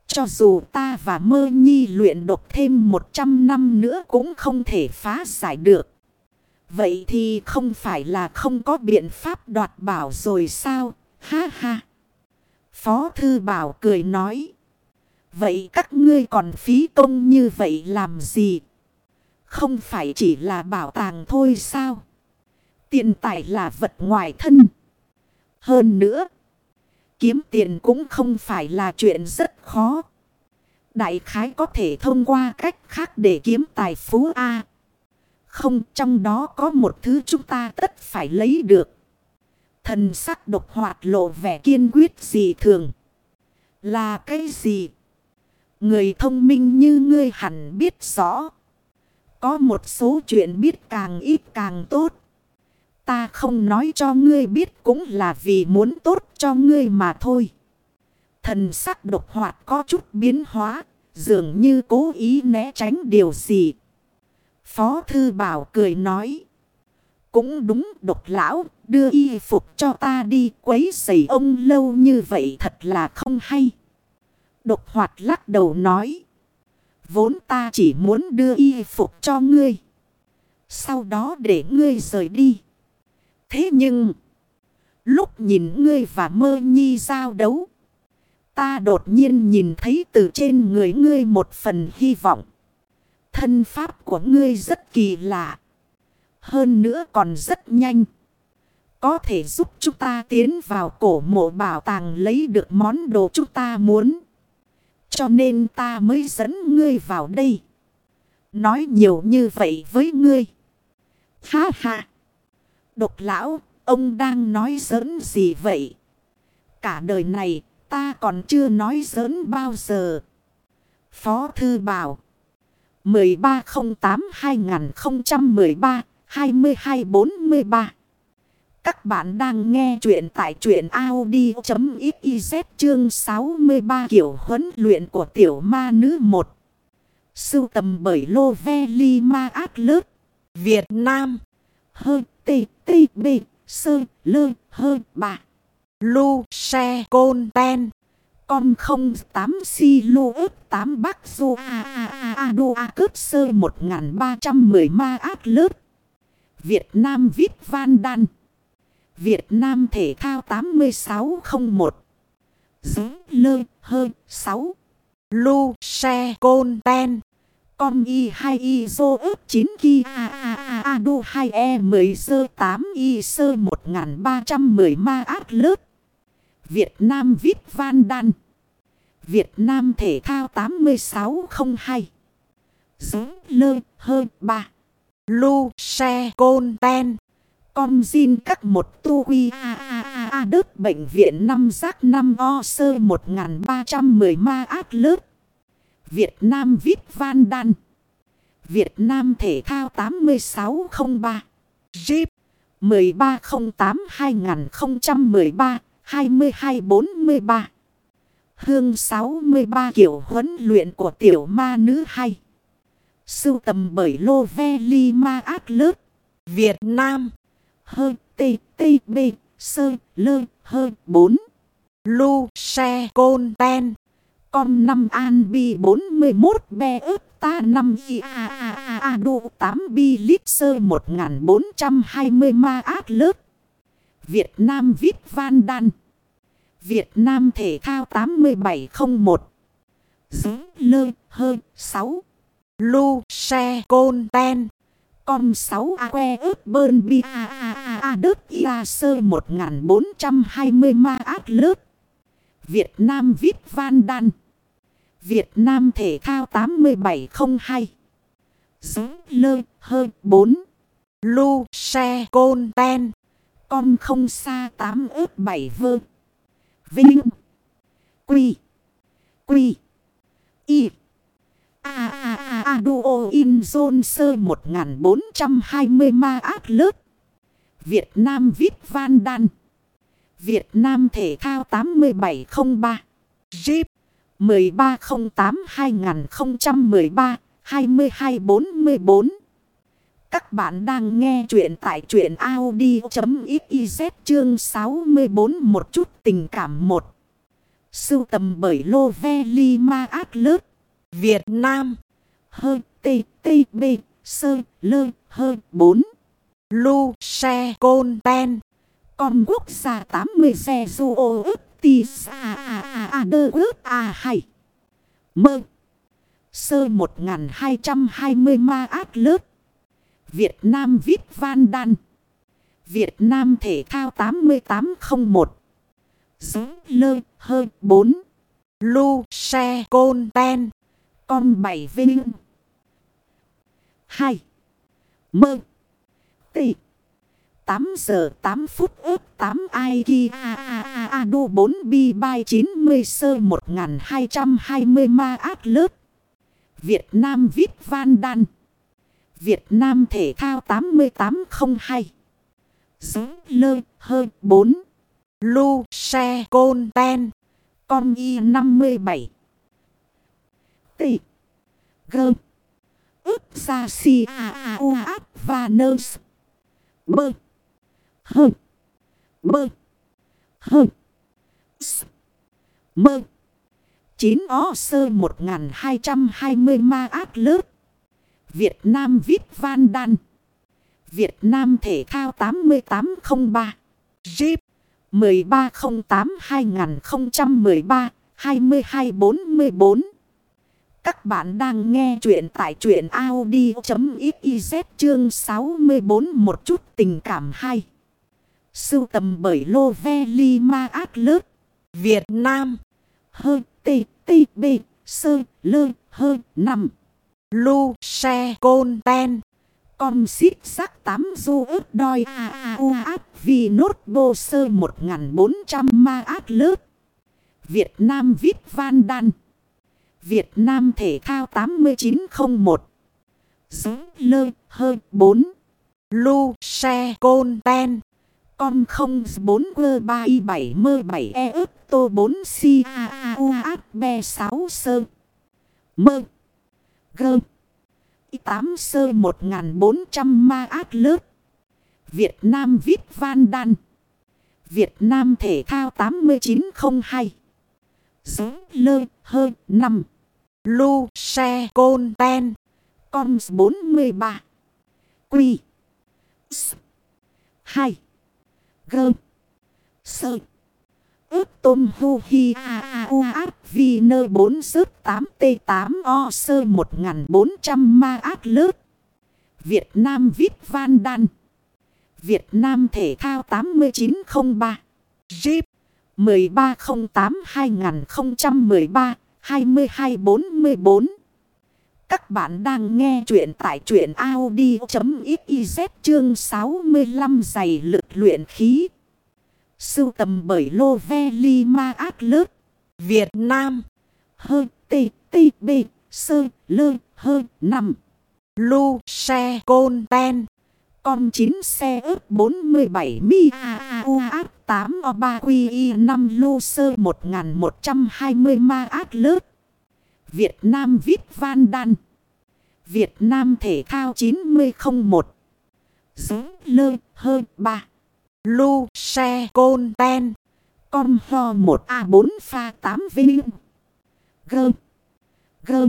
[SPEAKER 1] Cho dù ta và mơ nhi luyện độc thêm 100 năm nữa cũng không thể phá giải được. Vậy thì không phải là không có biện pháp đoạt bảo rồi sao? Ha ha. Phó Thư Bảo cười nói. Vậy các ngươi còn phí công như vậy làm gì? Không phải chỉ là bảo tàng thôi sao? Tiền tài là vật ngoài thân. Hơn nữa, kiếm tiền cũng không phải là chuyện rất khó. Đại khái có thể thông qua cách khác để kiếm tài phú A. Không, trong đó có một thứ chúng ta tất phải lấy được. Thần sắc độc hoạt lộ vẻ kiên quyết gì thường. Là cái gì? Người thông minh như ngươi hẳn biết rõ. Có một số chuyện biết càng ít càng tốt. Ta không nói cho ngươi biết cũng là vì muốn tốt cho ngươi mà thôi. Thần sắc độc hoạt có chút biến hóa, dường như cố ý né tránh điều gì. Phó Thư Bảo cười nói. Cũng đúng độc lão, đưa y phục cho ta đi, quấy giày ông lâu như vậy thật là không hay. Độc hoạt lắc đầu nói. Vốn ta chỉ muốn đưa y phục cho ngươi. Sau đó để ngươi rời đi. Thế nhưng. Lúc nhìn ngươi và mơ nhi giao đấu. Ta đột nhiên nhìn thấy từ trên người ngươi một phần hy vọng. Thân pháp của ngươi rất kỳ lạ. Hơn nữa còn rất nhanh. Có thể giúp chúng ta tiến vào cổ mộ bảo tàng lấy được món đồ chúng ta muốn. Cho nên ta mới dẫn ngươi vào đây. Nói nhiều như vậy với ngươi. Ha ha. Độc lão, ông đang nói giỡn gì vậy? Cả đời này ta còn chưa nói giỡn bao giờ. Phó Thư Bảo 1308-2013-2243 các bạn đang nghe chuyện tại chuyện Audi.xyz chương 63 kiểu huấn luyện của tiểu ma nữ 1. Sưu tầm bởi Lô Ve Li Ma Át Lớp. Việt Nam. Hơi tê tê, bê, sơ, lơ hơi bà.
[SPEAKER 2] Lu xe côn, ten.
[SPEAKER 1] Con không, tám, si, lô, ớt, tám bắc du, a a a a, đô, a, cướp, sơ 1310 ma ác lớp. Việt Nam Vít Van Đan. Việt Nam Thể thao 8601. Giữ lơ hơi 6.
[SPEAKER 2] Lu xe côn ten.
[SPEAKER 1] Com y 2 y dô ớt 9 ki a a a a đô 2 e 10 sơ 8 y sơ 1310 ma ác lớp. Việt Nam Vít Van Đan. Việt Nam Thể thao 8602. Giữ lơ hơi 3.
[SPEAKER 2] Lu xe côn ten
[SPEAKER 1] com zin các một tu quy a a a a đớt bệnh viện năm giác năm o sơ 1310 ma ác lớp. Việt Nam vip Van Đan. Việt Nam Thể thao 8603.
[SPEAKER 2] Jeep
[SPEAKER 1] 1308-2013-2243. Hương 63 kiểu huấn luyện của tiểu ma nữ hay. Sưu tầm bởi Lô Ve Li Ma Át Lớp.
[SPEAKER 2] Việt Nam.
[SPEAKER 1] Hơi T T B Sơ Lơ Hơi 4.
[SPEAKER 2] Lu xe côn ten.
[SPEAKER 1] Con 5 An Bi 41 Be ớt ta 5 I A A A A Đô 8 Bi Lít Sơ 1420 Ma Át Lớp. Việt Nam Vít Van Đan. Việt Nam Thể thao 8701. Giữ lơ hơi 6.
[SPEAKER 2] Lu xe côn ten.
[SPEAKER 1] Con 6 A que ớt bơn bi A A A A đớt A sơ 1420 ma ác lớp. Việt Nam Vít Van Đan. Việt Nam Thể thao 8702. Giữ lơ hơi 4.
[SPEAKER 2] Lu xe côn ten.
[SPEAKER 1] Con không xa 8 ớt 7 vơ. Vinh. Quy. Quy. Y. A a a a duo in zone sơ 1420 ma ác lớp. Việt Nam Vít Van Đan. Việt Nam Thể thao 8703.
[SPEAKER 2] Jeep
[SPEAKER 1] 1308-2013-2244. Các bạn đang nghe chuyện tại chuyện Audi.xyz chương 64 một chút tình cảm một. Sưu tầm bởi Lô Ve Li Ma Át
[SPEAKER 2] Việt Nam.
[SPEAKER 1] Hơ tê tê bê Sơ Lơ hơ 4.
[SPEAKER 2] Lu xe côn ten.
[SPEAKER 1] Còn quốc gia 80 xe dù ô ức tì xa à à à đơ ước à hay. Mơ. Sơ 1220 ma ác lớp. Việt Nam viết Van Đan. Việt Nam Thể thao 8801. Giống lơ hơi 4.
[SPEAKER 2] Lu xe côn ten.
[SPEAKER 1] Con bảy vinh. hai Mơ. Tị. 8 giờ 8 phút ớt 8 ai ki a a a a đô 4 bi bai 90 sơ 1220 ma át lớp. Việt Nam viết Van Đan. Việt Nam Thể thao 8802. Giữ lơ hơi 4.
[SPEAKER 2] Lu xe côn, ten.
[SPEAKER 1] Con y 57. Tị. Gơm. Ướp ra si a a u áp và nơ s. Bơ. Hơ. Bơ. Hơ. S. Mơ. 9 ó sơ 1220 ma ác lớp. Việt Nam viết Van Đan. Việt Nam Thể thao 8803.
[SPEAKER 2] Jeep
[SPEAKER 1] 1308-2013-2244. Các bạn đang nghe chuyện tại chuyện Audi.xyz chương 64 một chút tình cảm hay. Sưu tầm bởi Lô Ve Li Ma Át Lớp.
[SPEAKER 2] Việt Nam.
[SPEAKER 1] Hơi tê tê bê, Sơ Lơ Hơi nằm
[SPEAKER 2] Lu xe côn ten.
[SPEAKER 1] Com xít sắc tám du ớt đòi a a u át vì nốt bô sơ 1400 ma át lớp. Việt Nam Vít Van Đan. Việt Nam Thể thao 8901. Giữ lơ hơi 4.
[SPEAKER 2] Lu xe côn, ten.
[SPEAKER 1] Con không 4 quơ 3 y 7 mơ 7 e ớt tô 4 si, a a, u, a b 6 sơ. Mơ. Gơ. 8 sơ 1400 ma át lớp. Việt Nam Vít Van Đan. Việt Nam thể thao 8902. Giới lơ, hơ 5.
[SPEAKER 2] Lu xe côn ten.
[SPEAKER 1] Con 43. Quy. S. 2. Gơm. Sơ. ướp tôm hu hi a a u áp vi nơ 4 rớt 8 t 8 o sơ 1400 ma áp lớp. Việt Nam vít van đan. Việt Nam thể thao 8903.
[SPEAKER 2] Jeep 1308 2013
[SPEAKER 1] 1308-2013-2244 Các bạn đang nghe chuyện tại truyện Audi.xyz chương 65 giày lực luyện khí. Sưu tầm bởi Lô Ve Li Ma Ác Lớp.
[SPEAKER 2] Việt Nam
[SPEAKER 1] Hơ tê tê bê sơ lơ hơ nằm.
[SPEAKER 2] Lu xe côn ten.
[SPEAKER 1] Con 9 xe ớt 47 mi a a u áp 8 o 3 quy y 5 lô sơ 1120 ma ác lớp. Việt Nam viết van đan. Việt Nam thể thao 9001. Giới lơ hơi 3.
[SPEAKER 2] Lu xe côn ten.
[SPEAKER 1] Con ho 1A4 pha 8 vinh. Gơm. Gơm.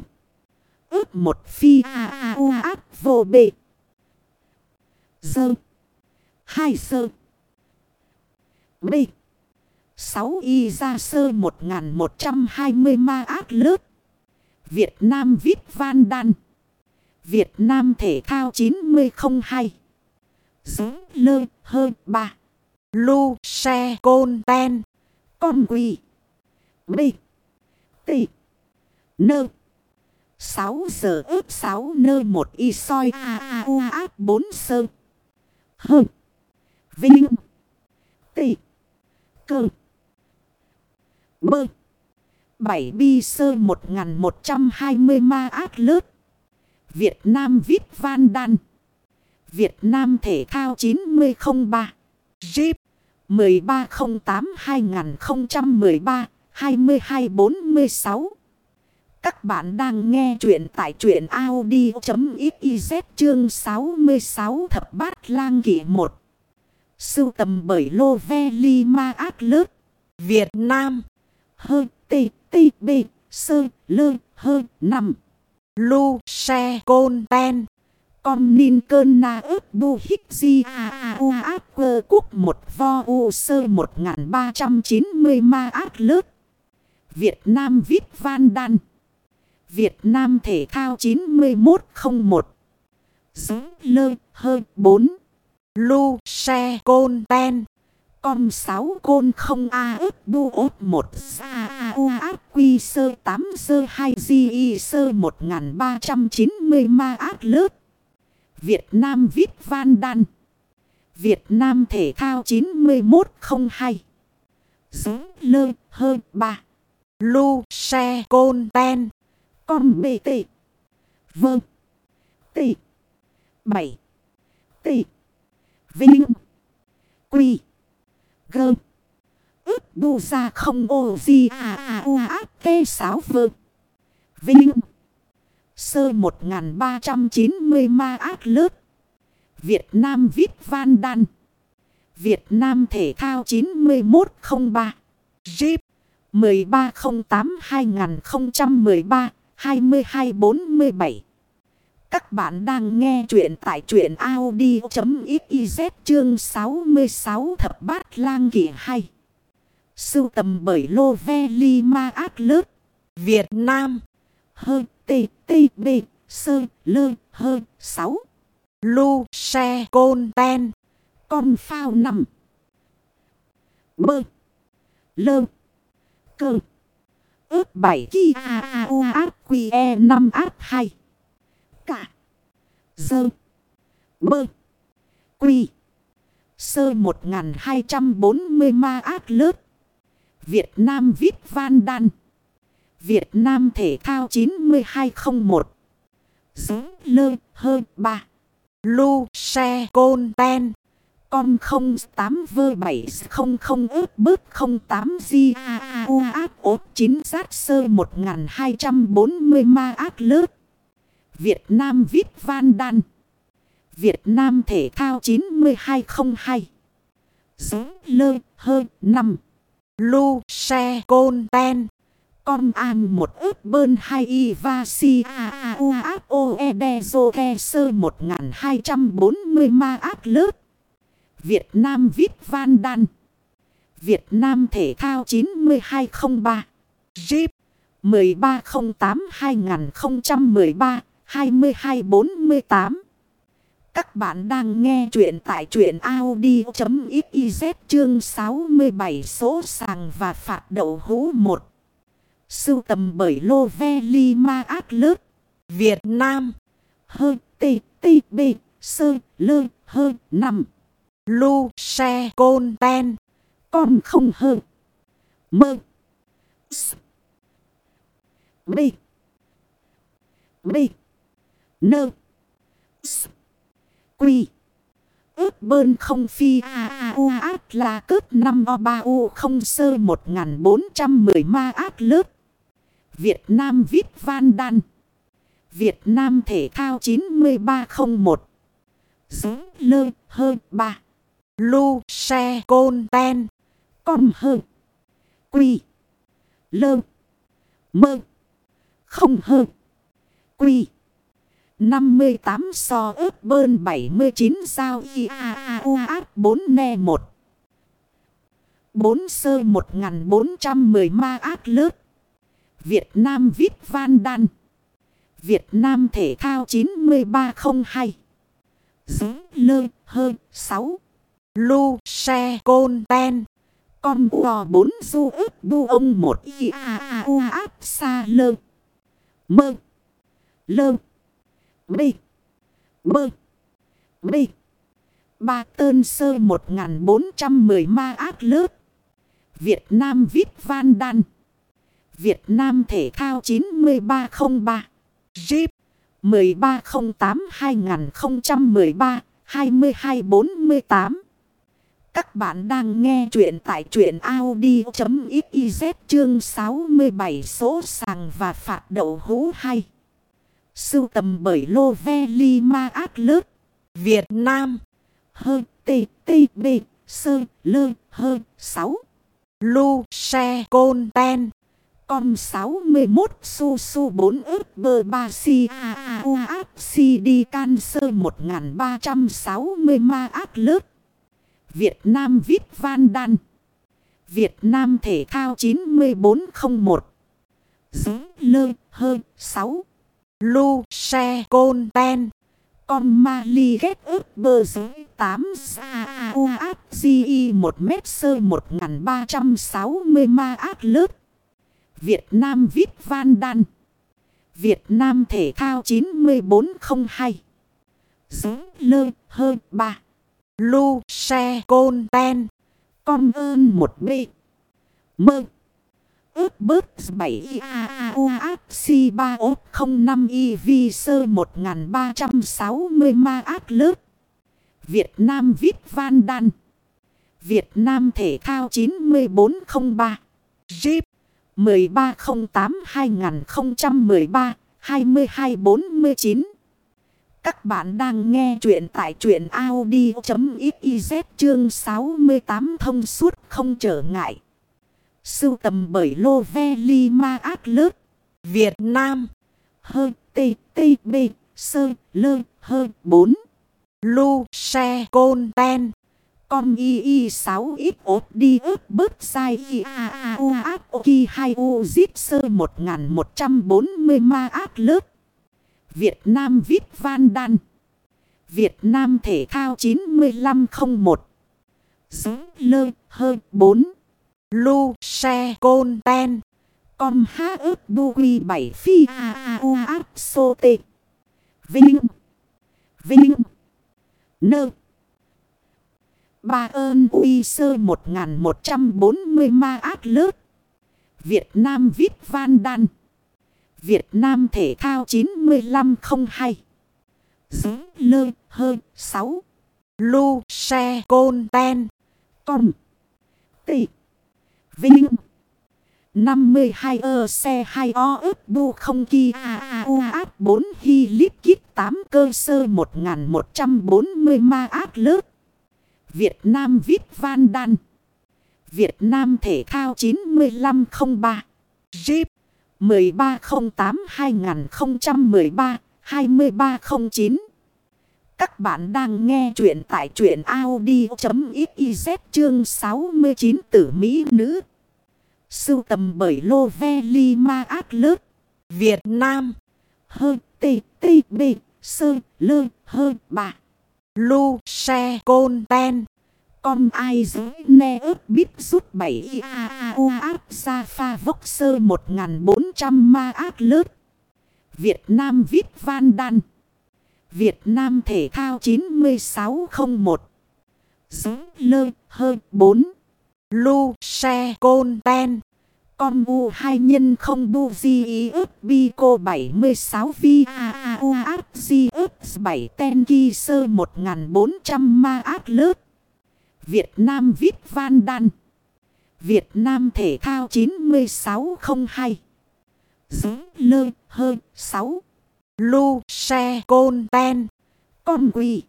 [SPEAKER 1] ướp 1 phi a a u áp vô bệ. Dơ. Hai sơ. B. sáu y ra sơ 1120 ma ác lớp. Việt Nam viết van đan. Việt Nam thể thao 9002. Giới lơ hơi 3.
[SPEAKER 2] Lu xe côn ten.
[SPEAKER 1] Con quỳ. B. T. Nơ. 6 giờ ướp 6 nơ 1 y soi a a u áp 4 sơ. Hơ. Vinh. Tị. Cơ. Bơ. 7 bi sơ 1120 ma át lớp. Việt Nam vít van đan. Việt Nam thể thao 9003.
[SPEAKER 2] Jeep
[SPEAKER 1] 1308-2013-2246. Các bạn đang nghe chuyện tại truyện Audi.xyz chương 66 thập bát lang kỷ 1. Sưu tầm bởi Lô Ve Li Ma Ác Lớp.
[SPEAKER 2] Việt Nam
[SPEAKER 1] Hơ tê tê bê sơ, lơ, hơ năm.
[SPEAKER 2] Lu, xe, côn, ten.
[SPEAKER 1] Con nin cơn na ớt bu hít di a a u áp quơ quốc một vo u sơ 1390 ma ác lớp. Việt Nam viết van đan. Việt Nam thể thao 9101. Giới lơ hơi 4.
[SPEAKER 2] Lu xe côn ten.
[SPEAKER 1] Com 6 côn không A ức bu ốt 1 A A U áp quy sơ 8 sơ 2 Di Y sơ 1390 ma ác lớp. Việt Nam viết van đan. Việt Nam thể thao 9102. Giới lơ hơi 3.
[SPEAKER 2] Lu xe côn ten.
[SPEAKER 1] Con bê tê. Vâng. Tê. Bảy. Tê. Vinh. Quy. Gơm. Ướp đu ra không ô gì à à u á kê sáo vơ. Vinh. Sơ 1390 ma ác lớp. Việt Nam viết van đan. Việt Nam thể thao 9103.
[SPEAKER 2] Jeep
[SPEAKER 1] 1308 2013 22-47 Các bạn đang nghe chuyện tại chuyện Audi.xyz chương 66 thập bát lang kỷ 2. Sưu tầm bởi Lô Ve Li Ma Ác Lớp.
[SPEAKER 2] Việt Nam
[SPEAKER 1] Hơ, tê tê, bê, sơ, lơ, hơ 6.
[SPEAKER 2] Lu xe côn, ten.
[SPEAKER 1] Con phao nằm Bơ. Lơ. Cơ ướp 7 ki a a u áp quy e 5 áp 2. Cả. Dơ. Bơ. Quy. Sơ 1240 ma ác lớp. Việt Nam viết van đan. Việt Nam thể thao 9201. Giới lơ hơi 3.
[SPEAKER 2] Lu xe côn ten.
[SPEAKER 1] Con 08 vơ bảy không không ướp bớt 08 di a a u áp ốt 9 sát sơ 1240 ma ác lớp. Việt Nam vít van đan. Việt Nam thể thao 9202. Giữ lơ hơ năm.
[SPEAKER 2] Lu xe côn ten.
[SPEAKER 1] com an một ướp bơn hai y va si a a u a o e đe dô ke sơ 1240 ma ác lớp. Việt Nam Vít Van Đan. Việt Nam Thể thao 9203.
[SPEAKER 2] Jeep
[SPEAKER 1] 1308-2013-2248. Các bạn đang nghe chuyện tại chuyện Audi.xyz chương 67 số sàng và phạt đậu hũ 1. Sưu tầm bởi Lô Ve Li Ma Át Lớt.
[SPEAKER 2] Việt Nam
[SPEAKER 1] Hơ, tê tê, bê, sơ, lơ, hơ, năm.
[SPEAKER 2] Lu xe côn ten.
[SPEAKER 1] Con không hơn. Mơ. S. Bi. Bi. Nơ. S. Quy. Ước bơn không phi a a u át là cướp 5 o 3 u không sơ 1410 ma át lớp. Việt Nam viết Van Đan. Việt Nam Thể thao 9301. Giữ lơ hơ 3.
[SPEAKER 2] Lu xe côn ten.
[SPEAKER 1] Con hơ. Quy. Lơ. Mơ. Không hơ. Quy. 58 so ớt bơn 79 sao y a a u a 4 ne 1. 4 sơ 1410 ma ác lớp. Việt Nam Vít Van Đan. Việt Nam Thể thao 9302. Giữ lơ hơ 6.
[SPEAKER 2] Lu xe côn ten.
[SPEAKER 1] Con bò bốn du ức bu ông một y a a u áp xa lơ. Mơ. Lơ. Bê. Bơ. Bê. Ba tơn sơ 1410 ma ác lớp. Việt Nam Vít Van Đan. Việt Nam Thể thao 9303.
[SPEAKER 2] Jeep
[SPEAKER 1] 1308-2013-2248. Các bạn đang nghe chuyện tại chuyện Audi.xyz chương 67 số sàng và phạt đậu hũ hay. Sưu tầm bởi Lô Ve Li Ma Át Lớp.
[SPEAKER 2] Việt Nam
[SPEAKER 1] Hơ tê tê bê, sơ lơ hơ 6.
[SPEAKER 2] Lu xe côn ten.
[SPEAKER 1] Com 61 su su 4 ức bơ 3 si a a u áp si đi can sơ 1360 ma ác lớp. Việt Nam Vít Van Đan. Việt Nam Thể thao 9401. Giữ lơ hơ 6.
[SPEAKER 2] Lu xe côn ten.
[SPEAKER 1] Con ma ly ghét ướp bơ giới 8 xa u áp di 1 mét sơ 1360 ma ác lớp. Việt Nam Vít Van Đan. Việt Nam Thể thao 9402. Giữ lơ hơ 3.
[SPEAKER 2] Lu xe côn ten.
[SPEAKER 1] Con ơn một b Mơ. Ướp bớt 7 a a u a si 3 ốp 05 y vi sơ 1360 ma ác lớp. Việt Nam viết Van Đan. Việt Nam Thể thao 9403.
[SPEAKER 2] Jeep
[SPEAKER 1] 1308-2013-2249 các bạn đang nghe chuyện tại chuyện Audi.xyz chương 68 thông suốt không trở ngại. Sưu tầm bởi Lô Ve Li Ma Ác Lớp.
[SPEAKER 2] Việt Nam
[SPEAKER 1] Hơ, tê tê, bê, sơ, lơ, hơ 4.
[SPEAKER 2] Lu xe côn, ten.
[SPEAKER 1] Com y y 6 ít ốt đi, ướp, bớt, sai y a a, u, ác o ki 2 u zip sơ 1140 ma ác lớp. Việt Nam Vít Van Đan. Việt Nam Thể thao 9501. Giữ lơ hơ 4.
[SPEAKER 2] Lu xe côn ten.
[SPEAKER 1] Com há ướp bu quy 7 phi a a u áp sô tê. Vinh. Vinh. Nơ. Ba ơn uy sơ 1140 ma ác lớp. Việt Nam Vít Van Đan. Việt Nam Thể thao 9502. Dứ lơ hơ 6.
[SPEAKER 2] Lu xe côn ten.
[SPEAKER 1] Con. Tị. Vinh. 52 ơ xe 2 o ức bu không ki a a u áp 4 hi lít kít 8 cơ sơ 1140 ma áp lớp. Việt Nam Vít Van Đan. Việt Nam Thể thao 9503.
[SPEAKER 2] Jeep
[SPEAKER 1] 1308-2013-2309. Các bạn đang nghe chuyện tại chuyện Audi.xyz chương 69 tử Mỹ nữ. Sưu tầm bởi Lô Ve Li Ma Át Lớt.
[SPEAKER 2] Việt Nam
[SPEAKER 1] Hơi tê tê bê sơ lơ hơi bà.
[SPEAKER 2] Lu Xe Côn Ten
[SPEAKER 1] Com ai giới ne ớt bíp rút 7 a a u áp sa pha vốc sơ 1400 ma ác lớp. Việt Nam Vít Van Đan. Việt Nam Thể thao 9601. Giới lơ hơi 4.
[SPEAKER 2] Lu Xe Côn Ten
[SPEAKER 1] Con u hai nhân không bu di ý ớt bi cô 76 vi a a u áp di ớt 7 ten ki sơ 1400 ma ác lớp. Việt Nam Vít Van Đan. Việt Nam Thể thao 9602. Giới lơ hơi 6.
[SPEAKER 2] Lu Xe Côn Ten
[SPEAKER 1] Con quỳ.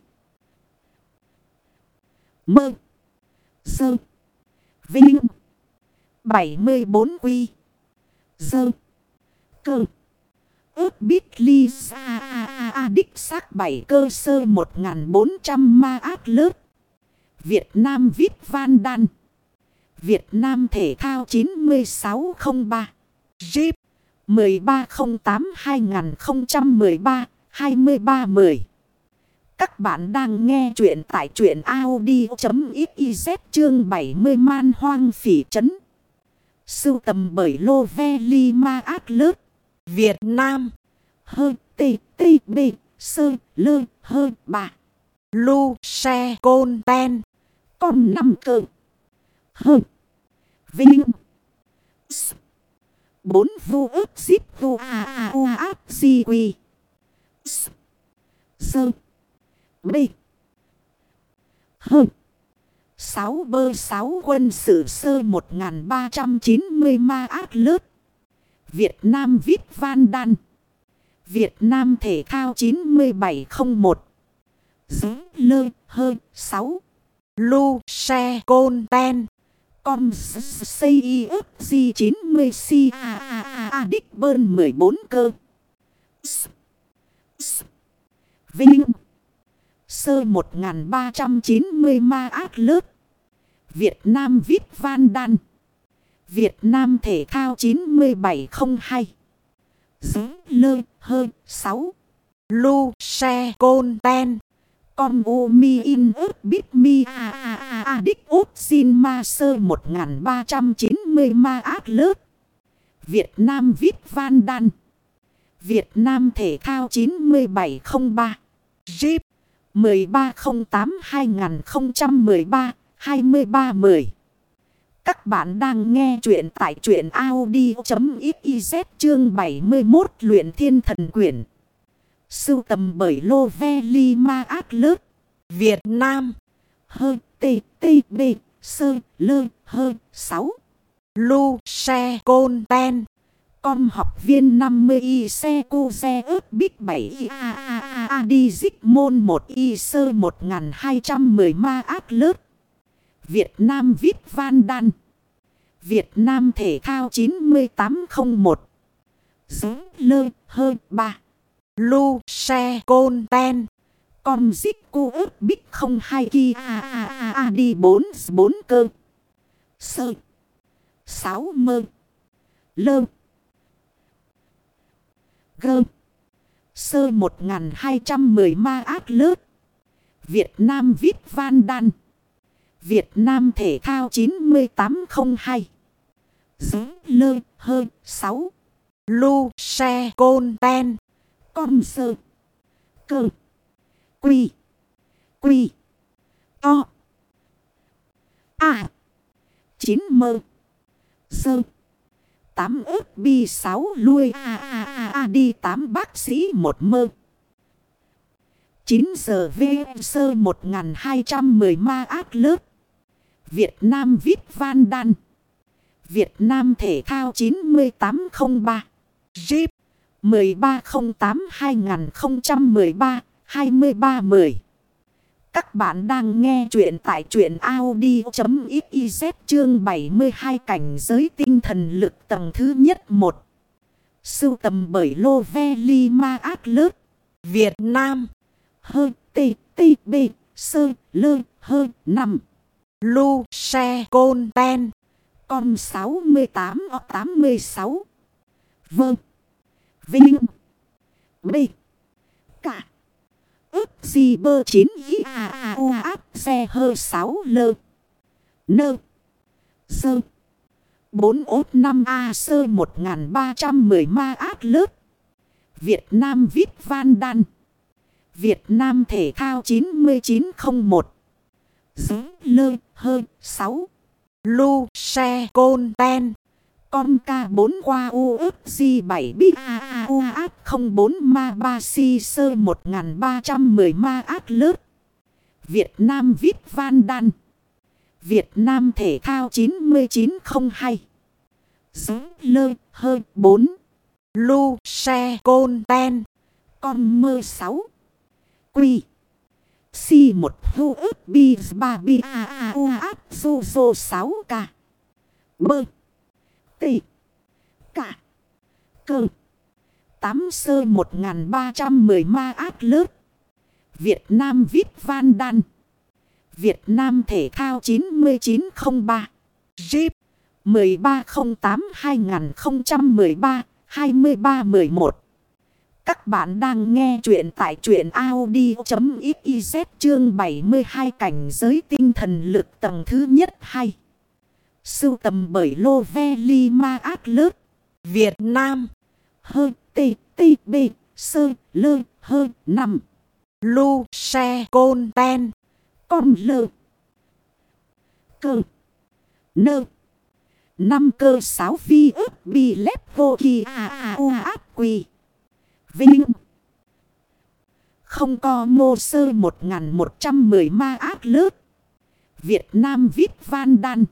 [SPEAKER 1] Mơ. Sơ. Vinh. 74 quy. Dơ. Cơ. Ước bít ly xa đích xác 7 cơ sơ 1400 ma ác lớp. Việt Nam Vít Van Đan. Việt Nam Thể thao 9603.
[SPEAKER 2] Jeep
[SPEAKER 1] 1308-2013-2310. Các bạn đang nghe chuyện tại chuyện Audi.xyz chương 70 man hoang phỉ trấn. Sưu tầm bởi Lô Ve Li Ma Át Lớp.
[SPEAKER 2] Việt Nam
[SPEAKER 1] Hơ tê tê bê sơ lơ Hơ bà.
[SPEAKER 2] Lu Xe Côn Ten
[SPEAKER 1] con năm cơ. Hơ. Vinh. S. Bốn vu ức xíp vu a a u áp si quy. S. Sơ. B. Hơ. Sáu bơ sáu quân sự sơ 1390 ma ác lớp. Việt Nam viết Van Đan. Việt Nam Thể thao 9701. Giới lơ, hơ 6.
[SPEAKER 2] Lu Xe Côn Ten
[SPEAKER 1] Con xây 90 si a đích bơn 14 cơ. S. S. Vinh. Sơ 1390 ma ác lớp. Việt Nam Vít Van Đan. Việt Nam Thể thao 9702. Giới lơ hơi 6.
[SPEAKER 2] Lu Xe Côn Ten
[SPEAKER 1] com u mi in ớt bít mi a a a a đích út xin ma sơ 1390 ma ác lớp. Việt Nam viết Van Đan. Việt Nam Thể thao 9703.
[SPEAKER 2] Jeep
[SPEAKER 1] 1308-2013-2310. Các bạn đang nghe chuyện tại chuyện Audi.xyz chương 71 luyện thiên thần quyển. Sưu tầm bởi Lô Ve Li Ma Át Lớt.
[SPEAKER 2] Việt Nam
[SPEAKER 1] Hơ tê tê bê sơ, lơ, hơ, sáu
[SPEAKER 2] Lu Xe Côn Ten
[SPEAKER 1] Com học viên 50 y xe cu xe ớt bích 7 y a a a a đi dích môn 1 y sơ 1210 ma ác lớp. Việt Nam viết Van Đan. Việt Nam Thể thao 9801. Giới lơ, hơ 3.
[SPEAKER 2] Lu Xe Côn Ten
[SPEAKER 1] Com dích cu ớt bít 02 ki a a a a đi 4 4 cơ. Sơ. sáu mơ. Lơ. Gơ. Sơ 1210 ma ác lớp. Việt Nam Vít Van Đan. Việt Nam Thể thao 9802. Dứ lơ hơ 6.
[SPEAKER 2] Lu Xe Côn Ten
[SPEAKER 1] Com sơ. Cơ. Quy. Quy. To. À. Chín mơ. Sơ. Tám ớt bi sáu lui a a a a, đi tám bác sĩ một mơ. 9 giờ V sơ 1210 ma ác lớp. Việt Nam viết Van Đan. Việt Nam Thể thao 9803.
[SPEAKER 2] Jeep
[SPEAKER 1] 1308-2013-2310. Các bạn đang nghe chuyện tại chuyện Audi.xyz chương 72 cảnh giới tinh thần lực tầng thứ nhất 1. Sưu tầm bởi Lô Ve Li Ma Át Lớp,
[SPEAKER 2] Việt Nam.
[SPEAKER 1] Hơ, tê tê, bê, sơ, lơ, Hơ nằm.
[SPEAKER 2] Lu xe côn, ten.
[SPEAKER 1] Con 68-86 Vâng. Vinh. B. Cả. Ướp si bơ chín ghi à à u áp xe hơ sáu lơ. Nơ. Sơ. bốn ốt năm a sơ một ngàn ba trăm mười ma áp lớp. Việt Nam viết van đan. Việt Nam thể thao chín mươi chín không một Dứ lơ hơ sáu
[SPEAKER 2] Lu, xe, côn, ten.
[SPEAKER 1] Con K4 qua U ức G 7 B A A U áp 04 ma 3 si sơ 1310 ma ác lớp. Việt Nam viết Van Đan. Việt Nam Thể thao 9902. Giữ lơ hơi 4.
[SPEAKER 2] Lu xe côn ten.
[SPEAKER 1] Con mơ 6. Quy. Si 1 hu ức bi 3 bi a a u áp su su 6 k. Bơ tỷ. Cả. Cơ. Tám sơ 1310 ma ác lớp. Việt Nam viết Van Đan. Việt Nam Thể thao 9903.
[SPEAKER 2] Jeep.
[SPEAKER 1] 1308-2013-2311 Các bạn đang nghe chuyện tại chuyện Audi.xyz chương 72 cảnh giới tinh thần lực tầng thứ nhất hay. Sưu tầm bởi Lô Ve Li Ma Ác Lớp.
[SPEAKER 2] Việt Nam.
[SPEAKER 1] Hơi tê tê, bê, sơ, lơ hơi nằm.
[SPEAKER 2] Lu, xe, côn, ten.
[SPEAKER 1] Con, lơ. Cơ. Nơ. Năm cơ sáu vi ức bi lép vô kỳ à à u áp quỳ. Vinh. Không có mô sơ 1110 ma ác lớp. Việt Nam Vít Van Đan.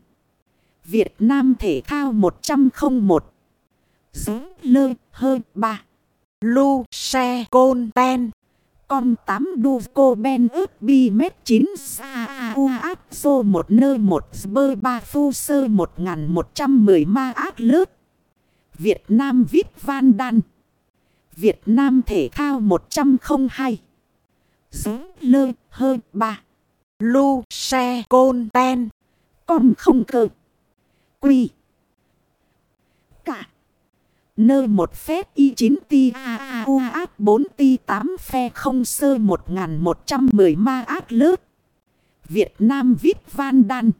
[SPEAKER 1] Việt Nam Thể thao 101. Dũng lơ hơi 3.
[SPEAKER 2] Lu xe côn ten.
[SPEAKER 1] Com 8 đu cô ben ướp bi mét 9 xa a u áp xô một nơi một, bơ ba phu sơ 1110 ma ác lớp. Việt Nam vip Van Đan. Việt Nam Thể thao 102. Dũng lơ hơi 3.
[SPEAKER 2] Lu xe côn ten.
[SPEAKER 1] Com không cơ. Quy. Cả. Nơ một phép y 9 ti a a u áp 4 ti 8 phe không sơ 1110 ma áp lớp. Việt Nam Vít Van Đan.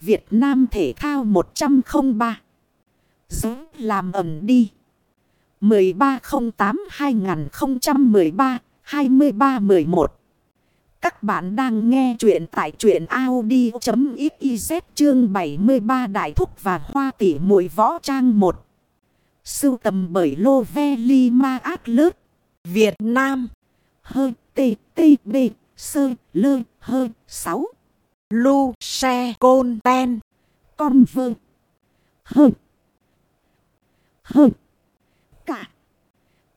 [SPEAKER 1] Việt Nam Thể thao 103. Giữ làm ẩm đi. 1308-2013-2311 các bạn đang nghe chuyện tại chuyện Audi.xyz chương 73 Đại Thúc và Hoa Tỷ Muội Võ Trang 1 Sưu tầm bởi Lô Ve Li Ma Ác Lớt.
[SPEAKER 2] Việt Nam.
[SPEAKER 1] Hơ tê tê bê sơ lơ Hơ 6.
[SPEAKER 2] Lu xe côn ten.
[SPEAKER 1] Con vơ. Hơ. Hơ. Cả.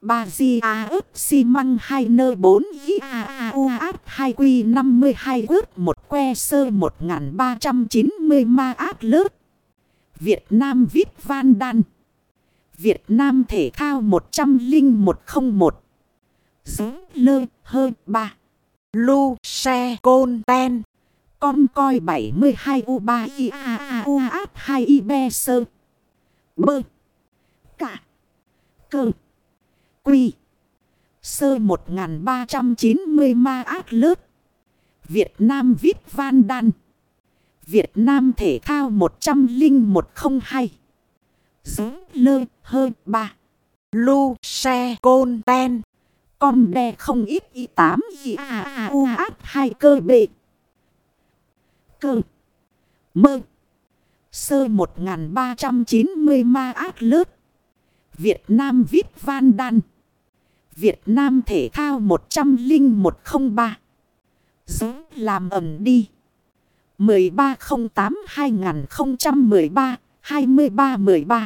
[SPEAKER 1] Ba di a ức xi măng hai nơ bốn ghi a a u áp hai quy năm mươi hai ước một que sơ một ngàn ba trăm chín mươi ma áp lớp. Việt Nam viết van đan. Việt Nam thể thao một trăm linh một không một Dứ lơ hơ ba.
[SPEAKER 2] Lu xe côn ten.
[SPEAKER 1] Con coi bảy mươi hai u ba i a a u áp hai y be sơ. Bơ. Cả. Cơ. Quy. Sơ 1390 ma ác lớp. Việt Nam viết Van Đan. Việt Nam Thể thao 10102. Giữ lơ hơi 3.
[SPEAKER 2] Lu xe côn ten.
[SPEAKER 1] Con đe không ít y 8 y a a u áp 2 cơ bệ. Cơ. Mơ. Sơ 1390 ma ác lớp. Việt Nam viết Van Đan. Việt Nam Thể thao 10103. Giữ làm ẩm đi. 1308-2013-2313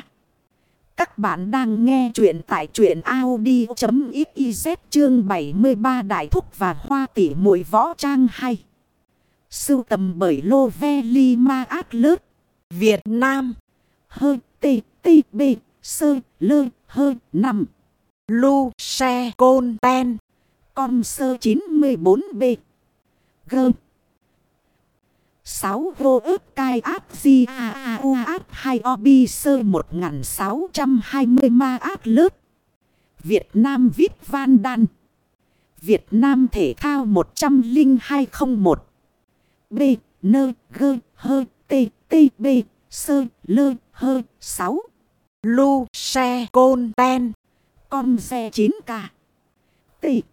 [SPEAKER 1] Các bạn đang nghe chuyện tại chuyện Audi.xyz chương 73 Đại Thúc và Hoa tỷ muội võ trang hay. Sưu tầm bởi Lô Ve Li Ma Át Lớt.
[SPEAKER 2] Việt Nam.
[SPEAKER 1] Hơ, tê tê, bê, sơ, lơ, hơ nằm.
[SPEAKER 2] Lu xe côn ten.
[SPEAKER 1] Com sơ 94B. Gơm. 6 vô ức cai áp di a a u áp 2 o bi sơ 1620 ma áp lớp. Việt Nam viết Van Đan. Việt Nam Thể thao 10201. B. Nơ gơ hơ t, t, b sơ lơ hơ 6.
[SPEAKER 2] Lu xe côn ten.
[SPEAKER 1] Com xe 9K. Tỷ.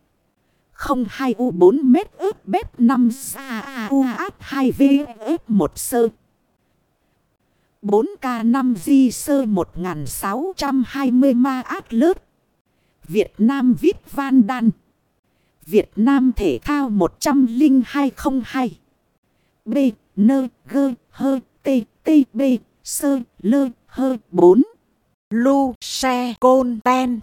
[SPEAKER 1] 02 U 4 mét ướp bếp 5 xa U áp 2 V ướp 1 sơ. 4K 5 Di sơ 1620 ma ác lớp. Việt Nam viết Van Đan. Việt Nam Thể thao 10202. B. Nơ gơ hơ t t, b sơ lơ hơ 4.
[SPEAKER 2] Lu, xe, côn, ten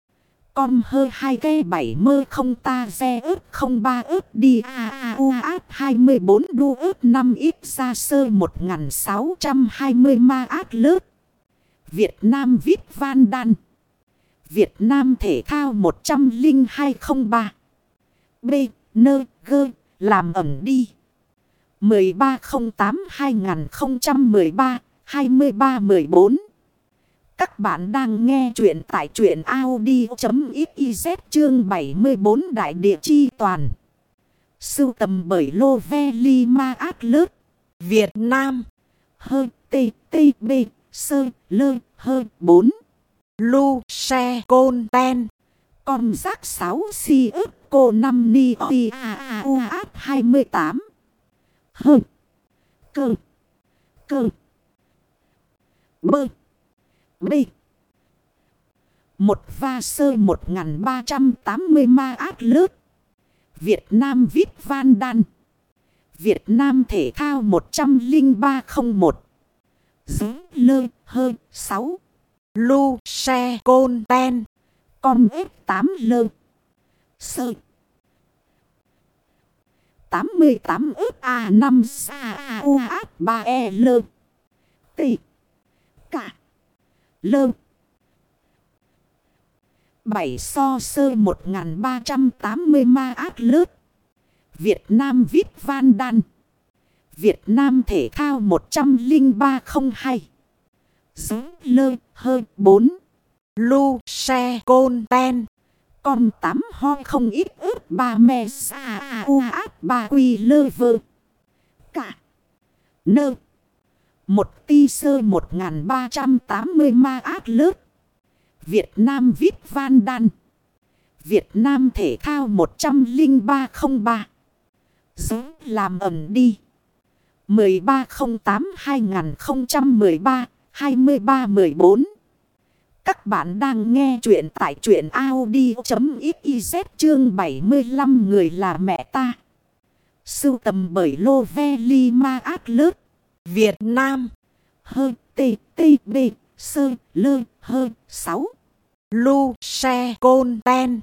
[SPEAKER 1] com hơ hai cây bảy mơ không ta xe ướp không ba ướp đi a a u áp 24 đu ướp 5 ít ra sơ 1620 ma ác lớp. Việt Nam Vít Van Đan. Việt Nam Thể thao 100203. B. Nơ gơ làm ẩm đi. 1308-2013-2314 các bạn đang nghe chuyện tại chuyện Audi.xyz chương 74 Đại Địa Chi Toàn. Sưu tầm bởi Lô Ve Li Ma Át Lớp.
[SPEAKER 2] Việt Nam.
[SPEAKER 1] Hơ, tê tê, bê, sơ, lơ, hơ 4.
[SPEAKER 2] Lu xe côn, ten.
[SPEAKER 1] Con giác 6 si ức cô 5 ni, ti, a a, u áp 28. Hơ. Cơ. Cơ. Bơ. B. Một va sơ 1380 ma ác lớp. Việt Nam viết Van Đan. Việt Nam Thể thao 10301. Giữ lơ hơ 6.
[SPEAKER 2] Lu xe côn ten.
[SPEAKER 1] Con ếp 8 lơ. Sơ. 88 ức A5 xa A3E lơ. T. Cả. Lơ. 7 so sơ 1380 ma ác lớp. Việt Nam viết Van Đan. Việt Nam Thể thao 10302. Giống lơ hơi 4.
[SPEAKER 2] Lu xe côn, ten.
[SPEAKER 1] Con 8 ho không ít ướp 3 me, sa u, ác, ba, quy, lơ, vơ. Cả. Nơ. Một ti sơ 1380 ma ác lớp. Việt Nam viết Van Đan. Việt Nam Thể thao 10303. Giống làm ẩm đi. 1308-2013-2314. Các bạn đang nghe chuyện tại chuyện Audi.xyz chương 75 người là mẹ ta. Sưu tầm bởi Lô Ve Li Ma Ác Lớt.
[SPEAKER 2] Việt Nam.
[SPEAKER 1] Hơ tê tê bê sơ lơ hơ sáu
[SPEAKER 2] Lu xe côn ten.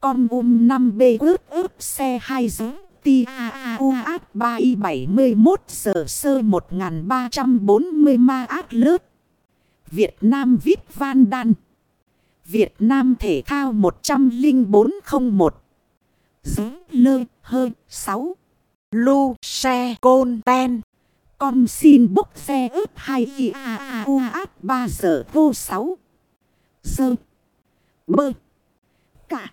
[SPEAKER 1] Con um 5 b ướp ướp xe 2 giữ. Ti a a u át 3 y 71 giờ sơ 1340 ma át lớp. Việt Nam Vít Van Đan. Việt Nam Thể thao 10401. Giữ lơ hơ 6.
[SPEAKER 2] Lu xe côn ten.
[SPEAKER 1] Con xin bốc xe ướp 2 i a a u át 3 giờ vô 6. Sơ. Bơ. Cả.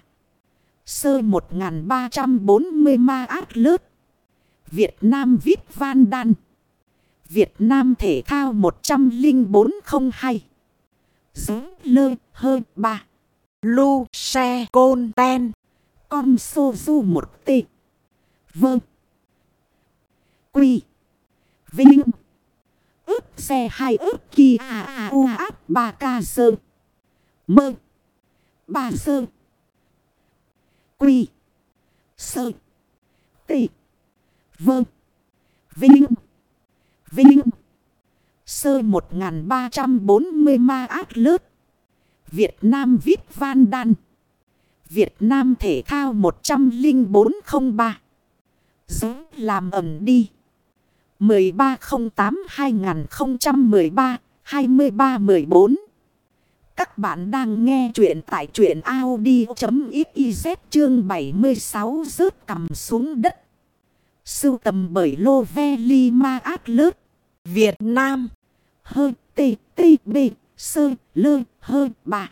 [SPEAKER 1] Sơ 1340 ma át lớp. Việt Nam viết Van Đan. Việt Nam Thể thao 10402. Giữ lơ hơ 3.
[SPEAKER 2] Lu xe côn ten.
[SPEAKER 1] Com sô du 1 t. Vâng. Quy. Vinh. Ướp xe hai ướp kia à à u áp ba ca sơ. Mơ. Ba sơ. Quy. Sơ. Tị. Vơ. Vâng. Vinh. Vinh. Sơ 1340 ma ác lớp. Việt Nam viết Van Đan. Việt Nam Thể Thao 10403. Giống làm ẩm đi. 1308-2013-2314 Các bạn đang nghe chuyện tại chuyện Audi.xyz chương 76 rớt cầm xuống đất. Sưu tầm bởi Lô Ve Li Ma Át Lớt.
[SPEAKER 2] Việt Nam.
[SPEAKER 1] Hơ, tê tê, bê, sơ, lơ, hơ bà.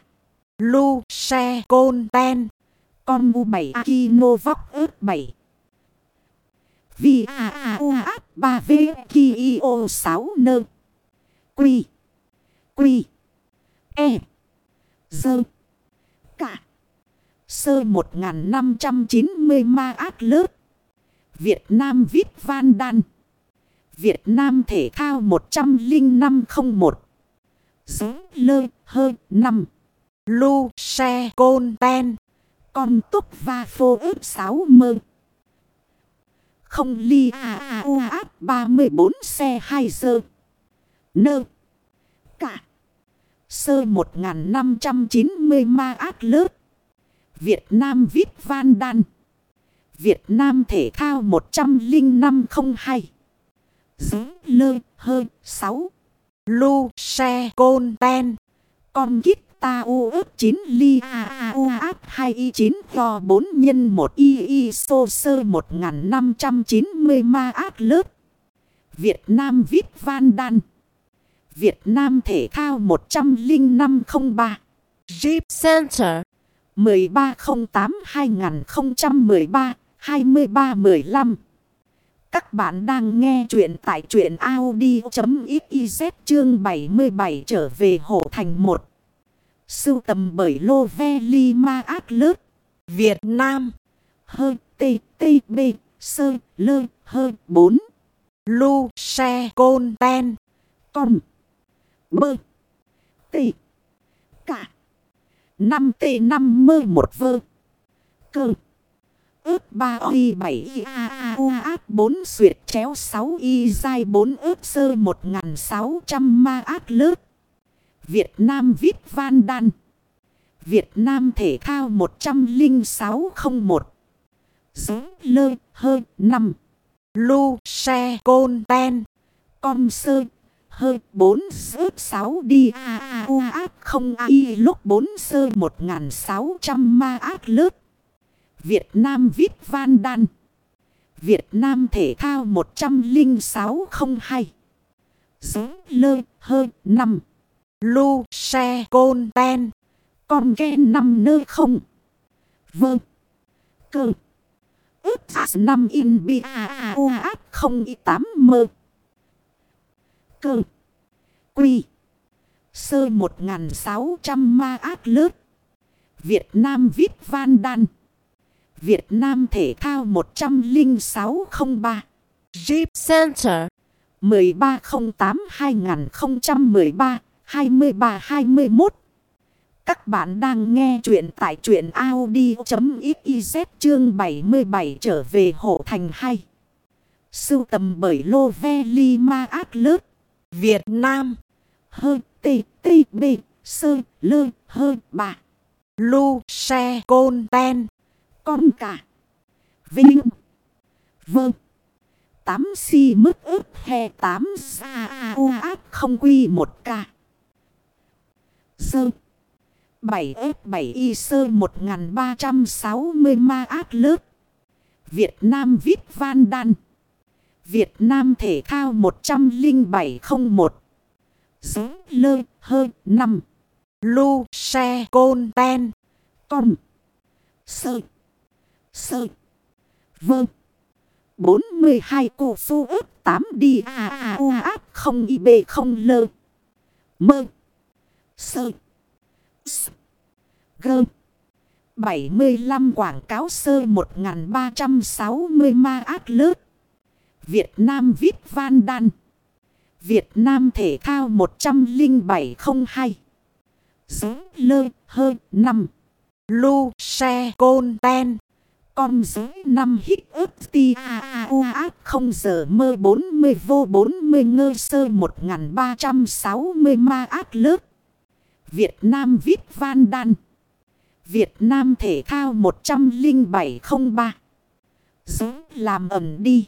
[SPEAKER 2] Lu xe côn, ten.
[SPEAKER 1] Con mu 7 Akino vóc ớt 7. Vi A A U A 3 V Ki I O 6 nơ. Quy. Quy. E. Dơ. Cả. Sơ 1590 ma át lớp. Việt Nam Vít Van Đan. Việt Nam Thể Thao 10501. Giới lơ hơ 5.
[SPEAKER 2] Lu xe côn ten.
[SPEAKER 1] Con túc va phô ướp 6 mơ. Không ly a a u áp 34 xe 2 giờ. Nơ. Cả. Sơ 1590 ma át lớp. Việt Nam viết Van Đan. Việt Nam Thể Thao 10502. Giới lơ hơ 6.
[SPEAKER 2] Lu xe côn ten.
[SPEAKER 1] Con kít ta u ước 9 ly a a u áp 2 y 9 kho 4 nhân 1 y y sô sơ 1590 ma áp lớp. Việt Nam Vít Van Đan. Việt Nam Thể Thao 10503.
[SPEAKER 2] Jeep Center.
[SPEAKER 1] 1308-2013-2315 Các bạn đang nghe chuyện tại truyện Audi.xyz chương 77 trở về Hổ Thành 1. Sưu tầm bởi Lô Ve Li Ma Át Lớt.
[SPEAKER 2] Việt Nam.
[SPEAKER 1] Hơi tê tê, bê, sơ, lơ hơi bốn
[SPEAKER 2] Lu xe côn ten.
[SPEAKER 1] Con. Bơ. Tê. Cả. năm t 5 mơ, một vơ. Cơ. ước ba y bảy y a a u át 4 suyệt chéo, sáu y dai bốn ước sơ 1600 ma át lớp. Việt Nam Vít Van Đan. Việt Nam Thể Thao 10601. Giới lơ hơ 5.
[SPEAKER 2] Lu xe côn ten.
[SPEAKER 1] Com sơ hơi 4 ướp 6 đi a a u áp không a lúc 4 sơ 1600 ma át lớp. Việt Nam Vít Van Đan. Việt Nam Thể Thao 10602. Giới lơ hơ 5.
[SPEAKER 2] Lu xe côn ten.
[SPEAKER 1] Còn ghe nằm nơi không. Vâng. Cơ. Ướp năm in bi a a u áp không y tám mơ. Cơ. Quy. Sơ một ngàn sáu trăm ma ác lớp. Việt Nam viết van đan. Việt Nam thể thao 10603.
[SPEAKER 2] Jeep Center
[SPEAKER 1] 1308-2013 23-21. Các bạn đang nghe chuyện tại chuyện Audi.xyz chương 77 trở về Hộ Thành 2. Sưu tầm bởi Lô Ve Li Ma Át Lớp.
[SPEAKER 2] Việt Nam.
[SPEAKER 1] Hơ tê tê bê sơ lơ hơ bà.
[SPEAKER 2] Lu xe côn ten.
[SPEAKER 1] Con cả. Vinh. Vâng. 8 si mức ức he 8 xa a u áp không quy 1 ca. Sơ. 7F7Y sơ 1360 ma át lớp. Việt Nam viết Van Đan. Việt Nam Thể Thao 10701. Giới lơ hơ 5.
[SPEAKER 2] Lu xe côn ten.
[SPEAKER 1] Con. Sơ. Sơ. Vâng. 42 cụ phu ớt 8 đi a a u áp không y bê không lơ. Mơ. Sơ. Sơ. Gơ. 75 quảng cáo sơ 1360 ma ác lớp. Việt Nam viết Van Đan. Việt Nam Thể Thao 10702. Giới lơ hơ 5.
[SPEAKER 2] Lu xe côn ten.
[SPEAKER 1] Con giới 5 hít ức ti a a u a không giờ mơ 40 vô 40 ngơ sơ 1360 ma ác lớp. Việt Nam Vip Van Đan. Việt Nam Thể Thao 10703. Giữ làm ẩm đi.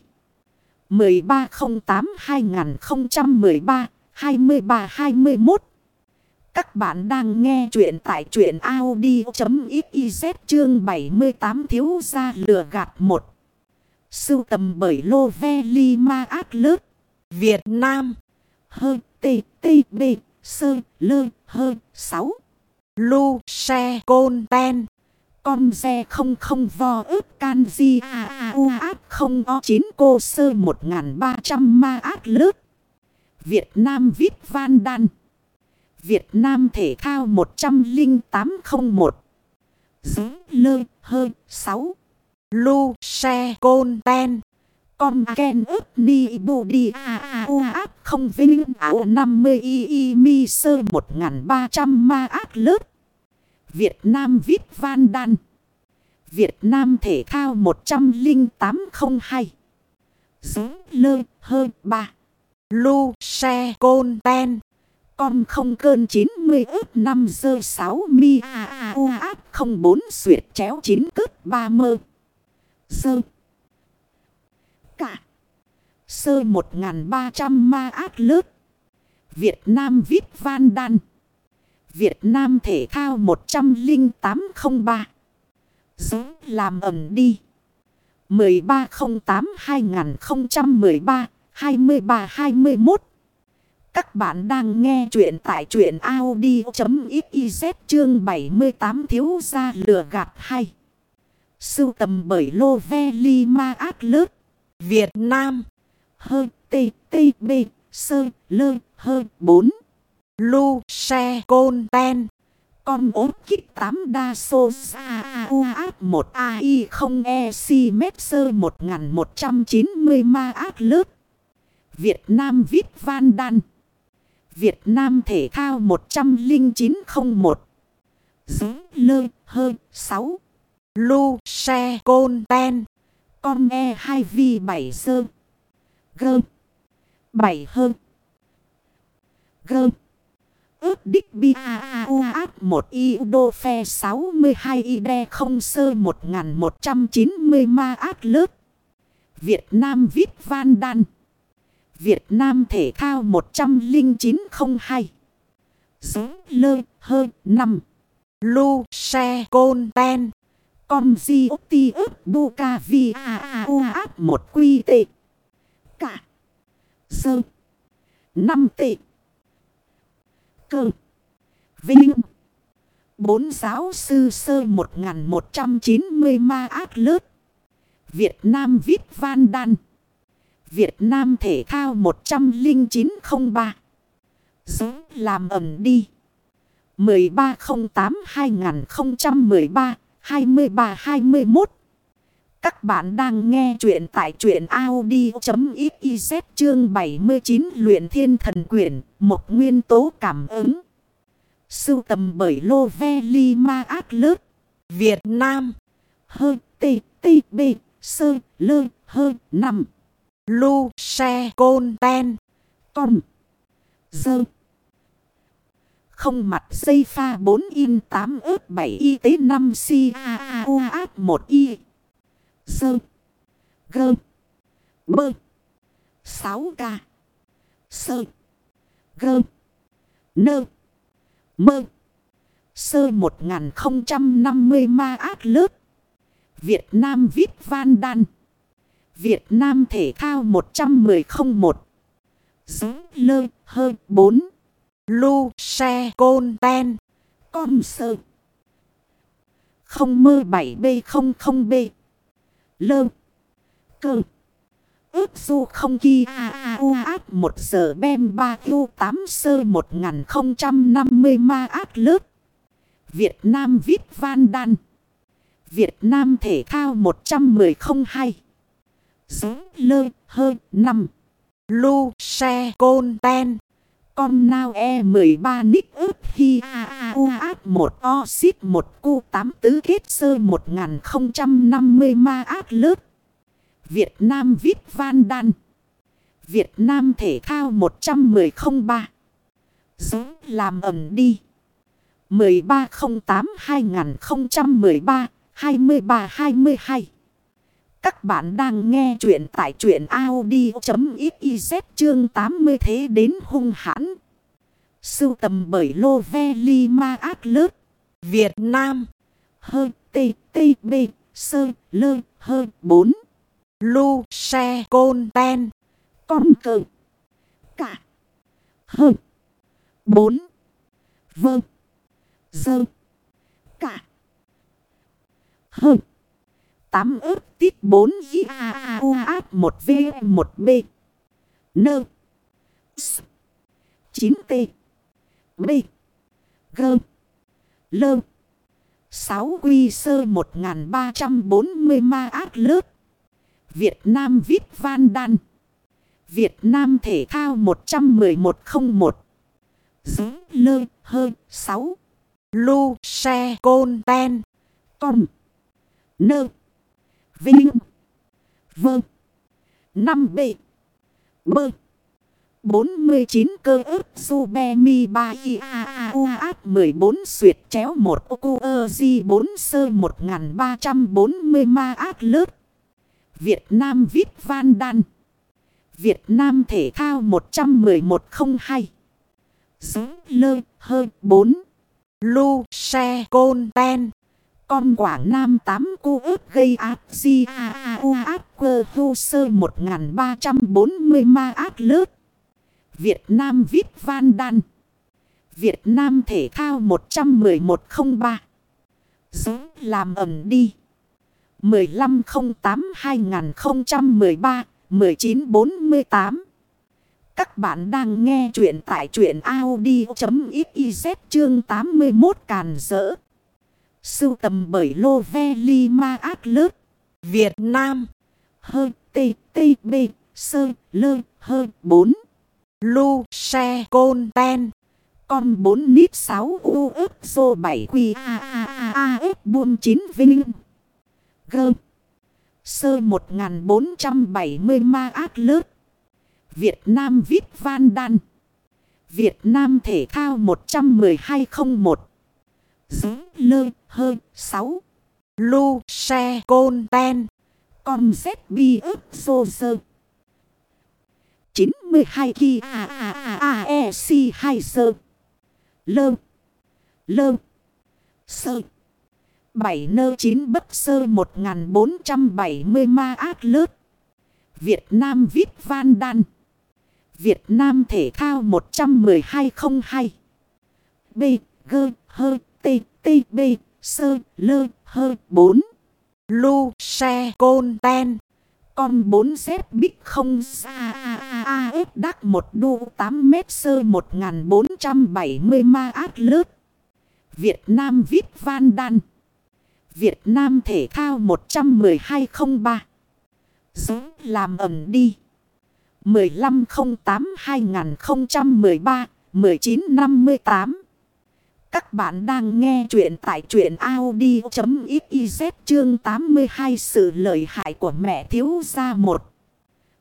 [SPEAKER 1] 1308-2013-23-21. Các bạn đang nghe chuyện tại chuyện Audi.xyz chương 78 thiếu gia lừa gạt một. Sưu tầm bởi Lô Ve Li Ma Át Lớt.
[SPEAKER 2] Việt Nam.
[SPEAKER 1] Hơi T T B Sơ Lơ Hơi 6.
[SPEAKER 2] Lu Xe Côn Ten.
[SPEAKER 1] Con xe không không vo ức can di a a u áp không o 9 cô sơ 1300 ma át lớt. Việt Nam Vip Van Đan. Việt Nam Thể Thao 10801. Giữ lơ hơi 6.
[SPEAKER 2] Lu Xe Côn Ten.
[SPEAKER 1] Con Ken ức ni bù đi a a u áp không vinh ảo 50 y y mi sơ 1300 ma át lớp. Việt Nam viết Van Đan. Việt Nam Thể Thao 10802. Giữ lơ hơi 3.
[SPEAKER 2] Lu Xe Côn Ten.
[SPEAKER 1] Con không cơn 90 ướp 5 dơ 6 mi a a u áp 04 suyệt chéo 9 cướp 3 mơ. Dơ. Cả. Sơ 1300 ma ác lớp. Việt Nam Vip Van Đan. Việt Nam Thể Thao 10803. Giữ làm ẩm đi. 1308-2013-23-21. Các bạn đang nghe chuyện tại chuyện Audi.xyz chương 78 thiếu gia lừa gạt hay. Sưu tầm bởi Lô Ve Li Ma Át Lớt.
[SPEAKER 2] Việt Nam.
[SPEAKER 1] Hơ tê tê bê sơ lơ hơ bốn.
[SPEAKER 2] Lu xe côn ten.
[SPEAKER 1] Con ốm kích tám đa sô ra u áp một ai không e si mét sơ một ngàn một trăm chín mươi ma áp lớp. Việt Nam viết van đan. Việt Nam thể thao một trăm linh chín không một, Giới lơ hơ sáu,
[SPEAKER 2] Lu xe côn ten.
[SPEAKER 1] Con e 2 vi 7 sơ. Gơ. 7 hơn. Gơ. Ước đích bi a a u áp 1 y đô phe 62 y đe không sơ 1190 ma át lớp. Việt Nam viết Van Đan. Việt Nam Thể Thao 10902. Giữ lơ hơi 5.
[SPEAKER 2] Lu Xe Côn Ten.
[SPEAKER 1] Com di ốc ti ức bu ca vi a a u áp 1 quy tệ. Cả. Sơ. 5 tệ. Cơ. Vinh. Bốn giáo sư sơ 1190 ma ác lớp. Việt Nam Vip Van Đan. Việt Nam Thể Thao 10903. Giữ làm ẩn đi. 23-21. Các bạn đang nghe chuyện tại chuyện Audi.xyz chương 79 luyện thiên thần quyển, một nguyên tố cảm ứng. Sưu tầm bởi Lô Ve Li Ma Át Lớp,
[SPEAKER 2] Việt Nam.
[SPEAKER 1] Hơ tê tê bê, Sơ Lơ hơ 5.
[SPEAKER 2] Lu Xe Côn Ten.
[SPEAKER 1] Con. Dơ. Không mặt dây pha 4 in 8 ớt 7 y tế 5 si a a u áp 1 y. Sơ. Gơ. Bơ. 6 ca. Sơ. Gơ. Nơ. Mơ. Sơ 1050 ma át lớp. Việt Nam viết Van Đan. Việt Nam Thể Thao 11001. Giữ lơ hơi 4.
[SPEAKER 2] Lu Xe Côn Ten.
[SPEAKER 1] Con sơ. Không mơ 7B00B. Lơ. Cơ. Ước du không kỳ a a u áp 1 giờ bem 3 u 8 sơ 1050 ma át lớp. Việt Nam Vip Van Đan. Việt Nam Thể Thao 11002. Giữ lơ hơi 5.
[SPEAKER 2] Lu Xe Côn Ten.
[SPEAKER 1] Con nào e 13 nick ướp hi a a u áp 1 o xít 1 cu 8 tứ kết sơ 1050 ma át lớp. Việt Nam Vip Van Đan. Việt Nam Thể Thao 11003. Giống làm ẩm đi. 1308-2013-23-22 các bạn đang nghe chuyện tại chuyện Audi.xyz chương 80 thế đến hung hãn. Sưu tầm bởi Lô Ve Li Ma Át Lớp.
[SPEAKER 2] Việt Nam.
[SPEAKER 1] Hơ tê tê bê sơ lơ Hơ 4.
[SPEAKER 2] Lu, xe, côn, ten.
[SPEAKER 1] Con cờ. Cả. Hơ. 4. Vơ. Dơ. Cả. Hơ. 8 ức tít 4 i a a u a 1 v 1 b. Nơ. S. 9 t. B. g Lơ. 6 quy sơ 1340 ma ác lớp. Việt Nam viết Van Đan. Việt Nam Thể thao 11101. Giữ lơ hơ 6.
[SPEAKER 2] Lu xe côn, ten.
[SPEAKER 1] Con. Nơ. Vinh. Vâng. 5B. Bơ. 49 cơ ức su be mi ba i a a u a 14 suyệt chéo 1 ô cu ơ di 4 sơ 1340 ma ác lớp. Việt Nam Vít Van Đan. Việt Nam Thể thao 11102. Giữ lơ hơi 4.
[SPEAKER 2] Lu xe côn, ten.
[SPEAKER 1] Con Quảng Nam 8 cu ức gây áp si a a, u áp cơ hô, sơ 1340 ma áp lớp. Việt Nam Vít Van Đan. Việt Nam Thể thao 11103. Giữ làm ẩm đi. 1508-2013-1948 Các bạn đang nghe chuyện tại chuyện Audi.xyz chương 81 càn rỡ. Sưu tầm bởi Lô Ve Li Ma Át Lớt.
[SPEAKER 2] Việt Nam.
[SPEAKER 1] Hơ tê tê bê sơ, lơ, Hơ 4.
[SPEAKER 2] Lu, xe, côn, ten.
[SPEAKER 1] Con 4 nít 6 u ức Sô 7 quy, a a a a F buông 9 vinh. Gơ. Sơ 1470 ma ác lớp. Việt Nam Vít Van Đan. Việt Nam Thể thao 11201. Giữ lơ hơi 6.
[SPEAKER 2] Lu xe côn ten.
[SPEAKER 1] Com Con bi ức xô sơ. 92 ki a a a a e si 2 sơ. Lơ. Lơ. Sơ. 7 nơ 9 bất sơ 1470 ma ác lớp. Việt Nam viết Van Đan. Việt Nam Thể thao 11202. B. G. H, T. T. B. Sơ. Lơ. Hơ. bốn.
[SPEAKER 2] Lu xe côn, ten.
[SPEAKER 1] Con bốn xếp bích không xa, a a a ếp đắc một đu 8 mét sơ 1470 ma át lớp. Việt Nam viết Van Đan. Việt Nam Thể thao 11203. Giữ làm ẩm đi. 1508-2013-1958 các bạn đang nghe chuyện tại chuyện Audi.xyz chương 82 sự lợi hại của mẹ thiếu gia một.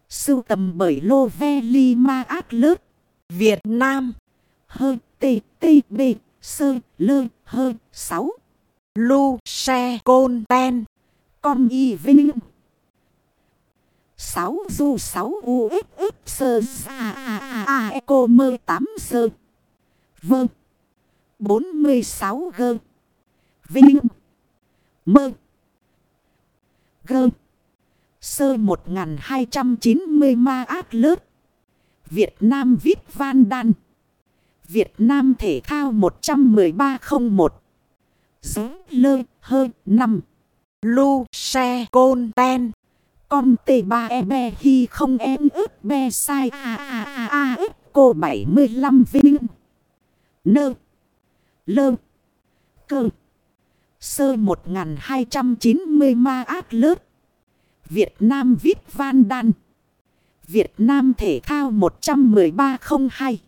[SPEAKER 1] Sưu tầm bởi Lô Ve Li Ma Át Lớp.
[SPEAKER 2] Việt Nam.
[SPEAKER 1] Hơ tê tê bê sơ lơ hơ sáu.
[SPEAKER 2] Lu xe côn ten.
[SPEAKER 1] Con y vinh. sáu du sáu u ếp ếp sơ a a a a e cô mơ tám sơ. Vâng. 46 gơ. Vinh. Mơ. Gơ. Sơ 1290 ma ác lớp. Việt Nam viết Van Đan. Việt Nam Thể thao 11301. Giữ lơ hơ 5.
[SPEAKER 2] Lu xe côn ten.
[SPEAKER 1] Con tê ba e be hi không em ướp be sai a a a a ướp cô 75 vinh. Nơ. Lơ. Cơ. Sơ 1290 ma ác lớp. Việt Nam viết Van Đan. Việt Nam Thể thao 11302.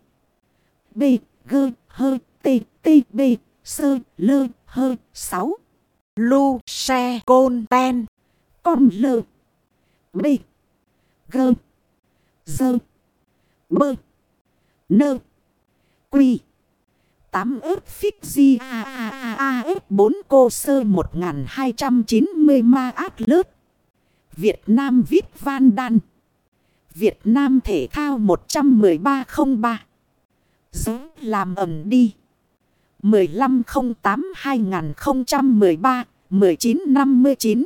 [SPEAKER 1] B. G. H, T. T. B. Sơ. Lơ. H, 6.
[SPEAKER 2] Lu xe côn ten.
[SPEAKER 1] Con lơ. B. G. Dơ. Bơ. Nơ. Quy. 8 ức phích di a a a a ức 4 cô sơ 1290 ma ác lớp. Việt Nam viết Van Đan. Việt Nam Thể Thao 11303. Giữ làm ẩm đi. 1508-2013-1959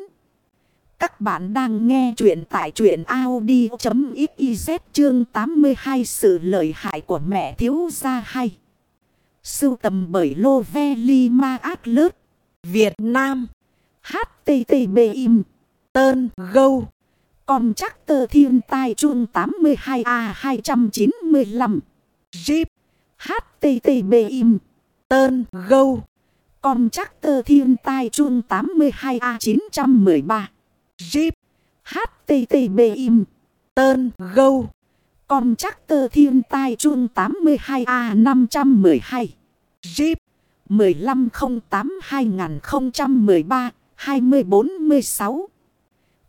[SPEAKER 1] Các bạn đang nghe chuyện tại chuyện Audi.xyz chương 82 Sự lợi hại của mẹ thiếu gia hay Sưu tầm bởi Lô Ve Li Ma Ác Lớp.
[SPEAKER 2] Việt Nam.
[SPEAKER 1] HTTB im.
[SPEAKER 2] Tơn Gâu.
[SPEAKER 1] Com chắc tờ thiên tai chuông 82A295
[SPEAKER 2] Jeep
[SPEAKER 1] HTTB im.
[SPEAKER 2] Tơn Gâu.
[SPEAKER 1] Com chắc tơ thiên tai chuông 82A913
[SPEAKER 2] Jeep
[SPEAKER 1] HTTB im.
[SPEAKER 2] Tơn Gâu.
[SPEAKER 1] Com chắc tơ thiên tai chuông 82A512
[SPEAKER 2] Jeep
[SPEAKER 1] 1508-2013-2046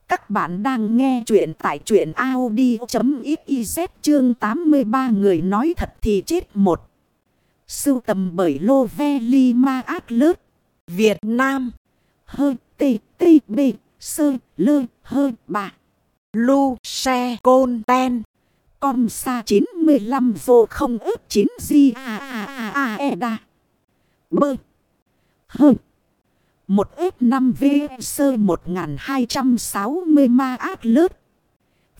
[SPEAKER 1] Các bạn đang nghe chuyện tại truyện Audi.xyz chương 83 người nói thật thì chết một. Sưu tầm bởi Lô Ve Li Ma Át Lớt.
[SPEAKER 2] Việt Nam
[SPEAKER 1] Hơ, tê tê, bê, sơ, lơ, hơ, bà.
[SPEAKER 2] Lu Xe Côn, Ten
[SPEAKER 1] Com sa 95 vô không ước 9 di a a a a e đa. Bơ. Hơ. Một ước 5 v sơ 1260 ma ác lớp.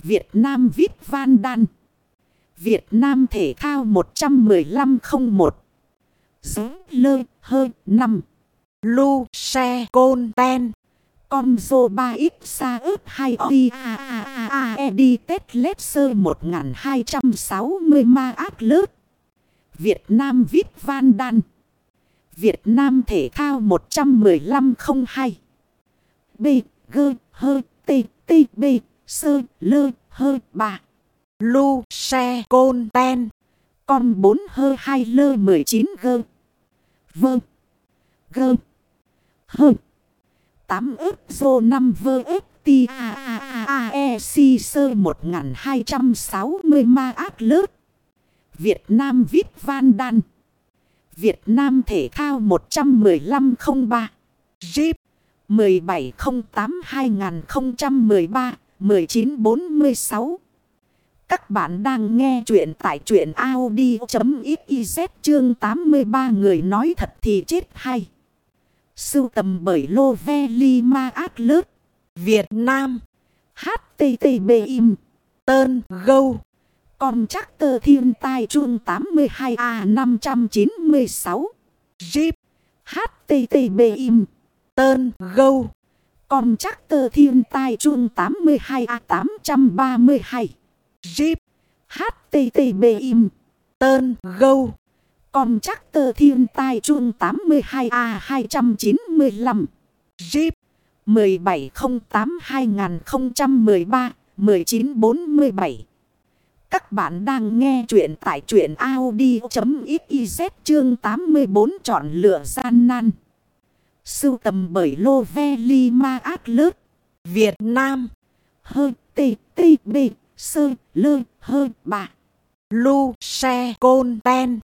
[SPEAKER 1] Việt Nam viết Van Đan. Việt Nam Thể Thao 11501. Giới lơ hơ 5.
[SPEAKER 2] Lu Xe Côn Ten
[SPEAKER 1] con dô ba ít xa ước 2 oi a a a a e đi tết lết sơ 1260 ma ác lớp. Việt Nam Vít Van Đan. Việt Nam Thể Thao 11502. B, G, H, T, T, B, Sơ, Lơ, Hơ, 3.
[SPEAKER 2] Lu Xe Côn Ten
[SPEAKER 1] Con 4 hơ 2 lơ 19 g. Vơ. Gơ. Hơ. 8 ức dô 5 vơ ức ti a a a a e si sơ 1260 ma ác lớp. Việt Nam viết Van Đan. Việt Nam Thể Thao 11503.
[SPEAKER 2] Jeep
[SPEAKER 1] 1708-2013-1946 Các bạn đang nghe chuyện tại chuyện Audi.xyz chương 83 người nói thật thì chết hay. Sưu tầm bởi Lô Ve Li Ma Át Lớt.
[SPEAKER 2] Việt Nam
[SPEAKER 1] HTTB im.
[SPEAKER 2] Tơn Gâu
[SPEAKER 1] Com chắc tơ thiên tai chuông 82A596.
[SPEAKER 2] Jeep
[SPEAKER 1] HTTB im.
[SPEAKER 2] Tơn Gâu
[SPEAKER 1] Com chắc tơ thiên tai chuông 82A832.
[SPEAKER 2] Jeep
[SPEAKER 1] HTTB im.
[SPEAKER 2] Tơn Gâu
[SPEAKER 1] Com chắc tơ thiên tai chuông 82A295.
[SPEAKER 2] Jeep
[SPEAKER 1] 1708-2013-1947 Các bạn đang nghe chuyện tại chuyện Audi.xyz chương 84 chọn lựa gian nan. Sưu tầm bởi Lô Ve Li Ma Át Lớp.
[SPEAKER 2] Việt Nam
[SPEAKER 1] Hơ, tê tê, bê, sơ, lơ, hơ, bà.
[SPEAKER 2] Lu Xe Côn, Ten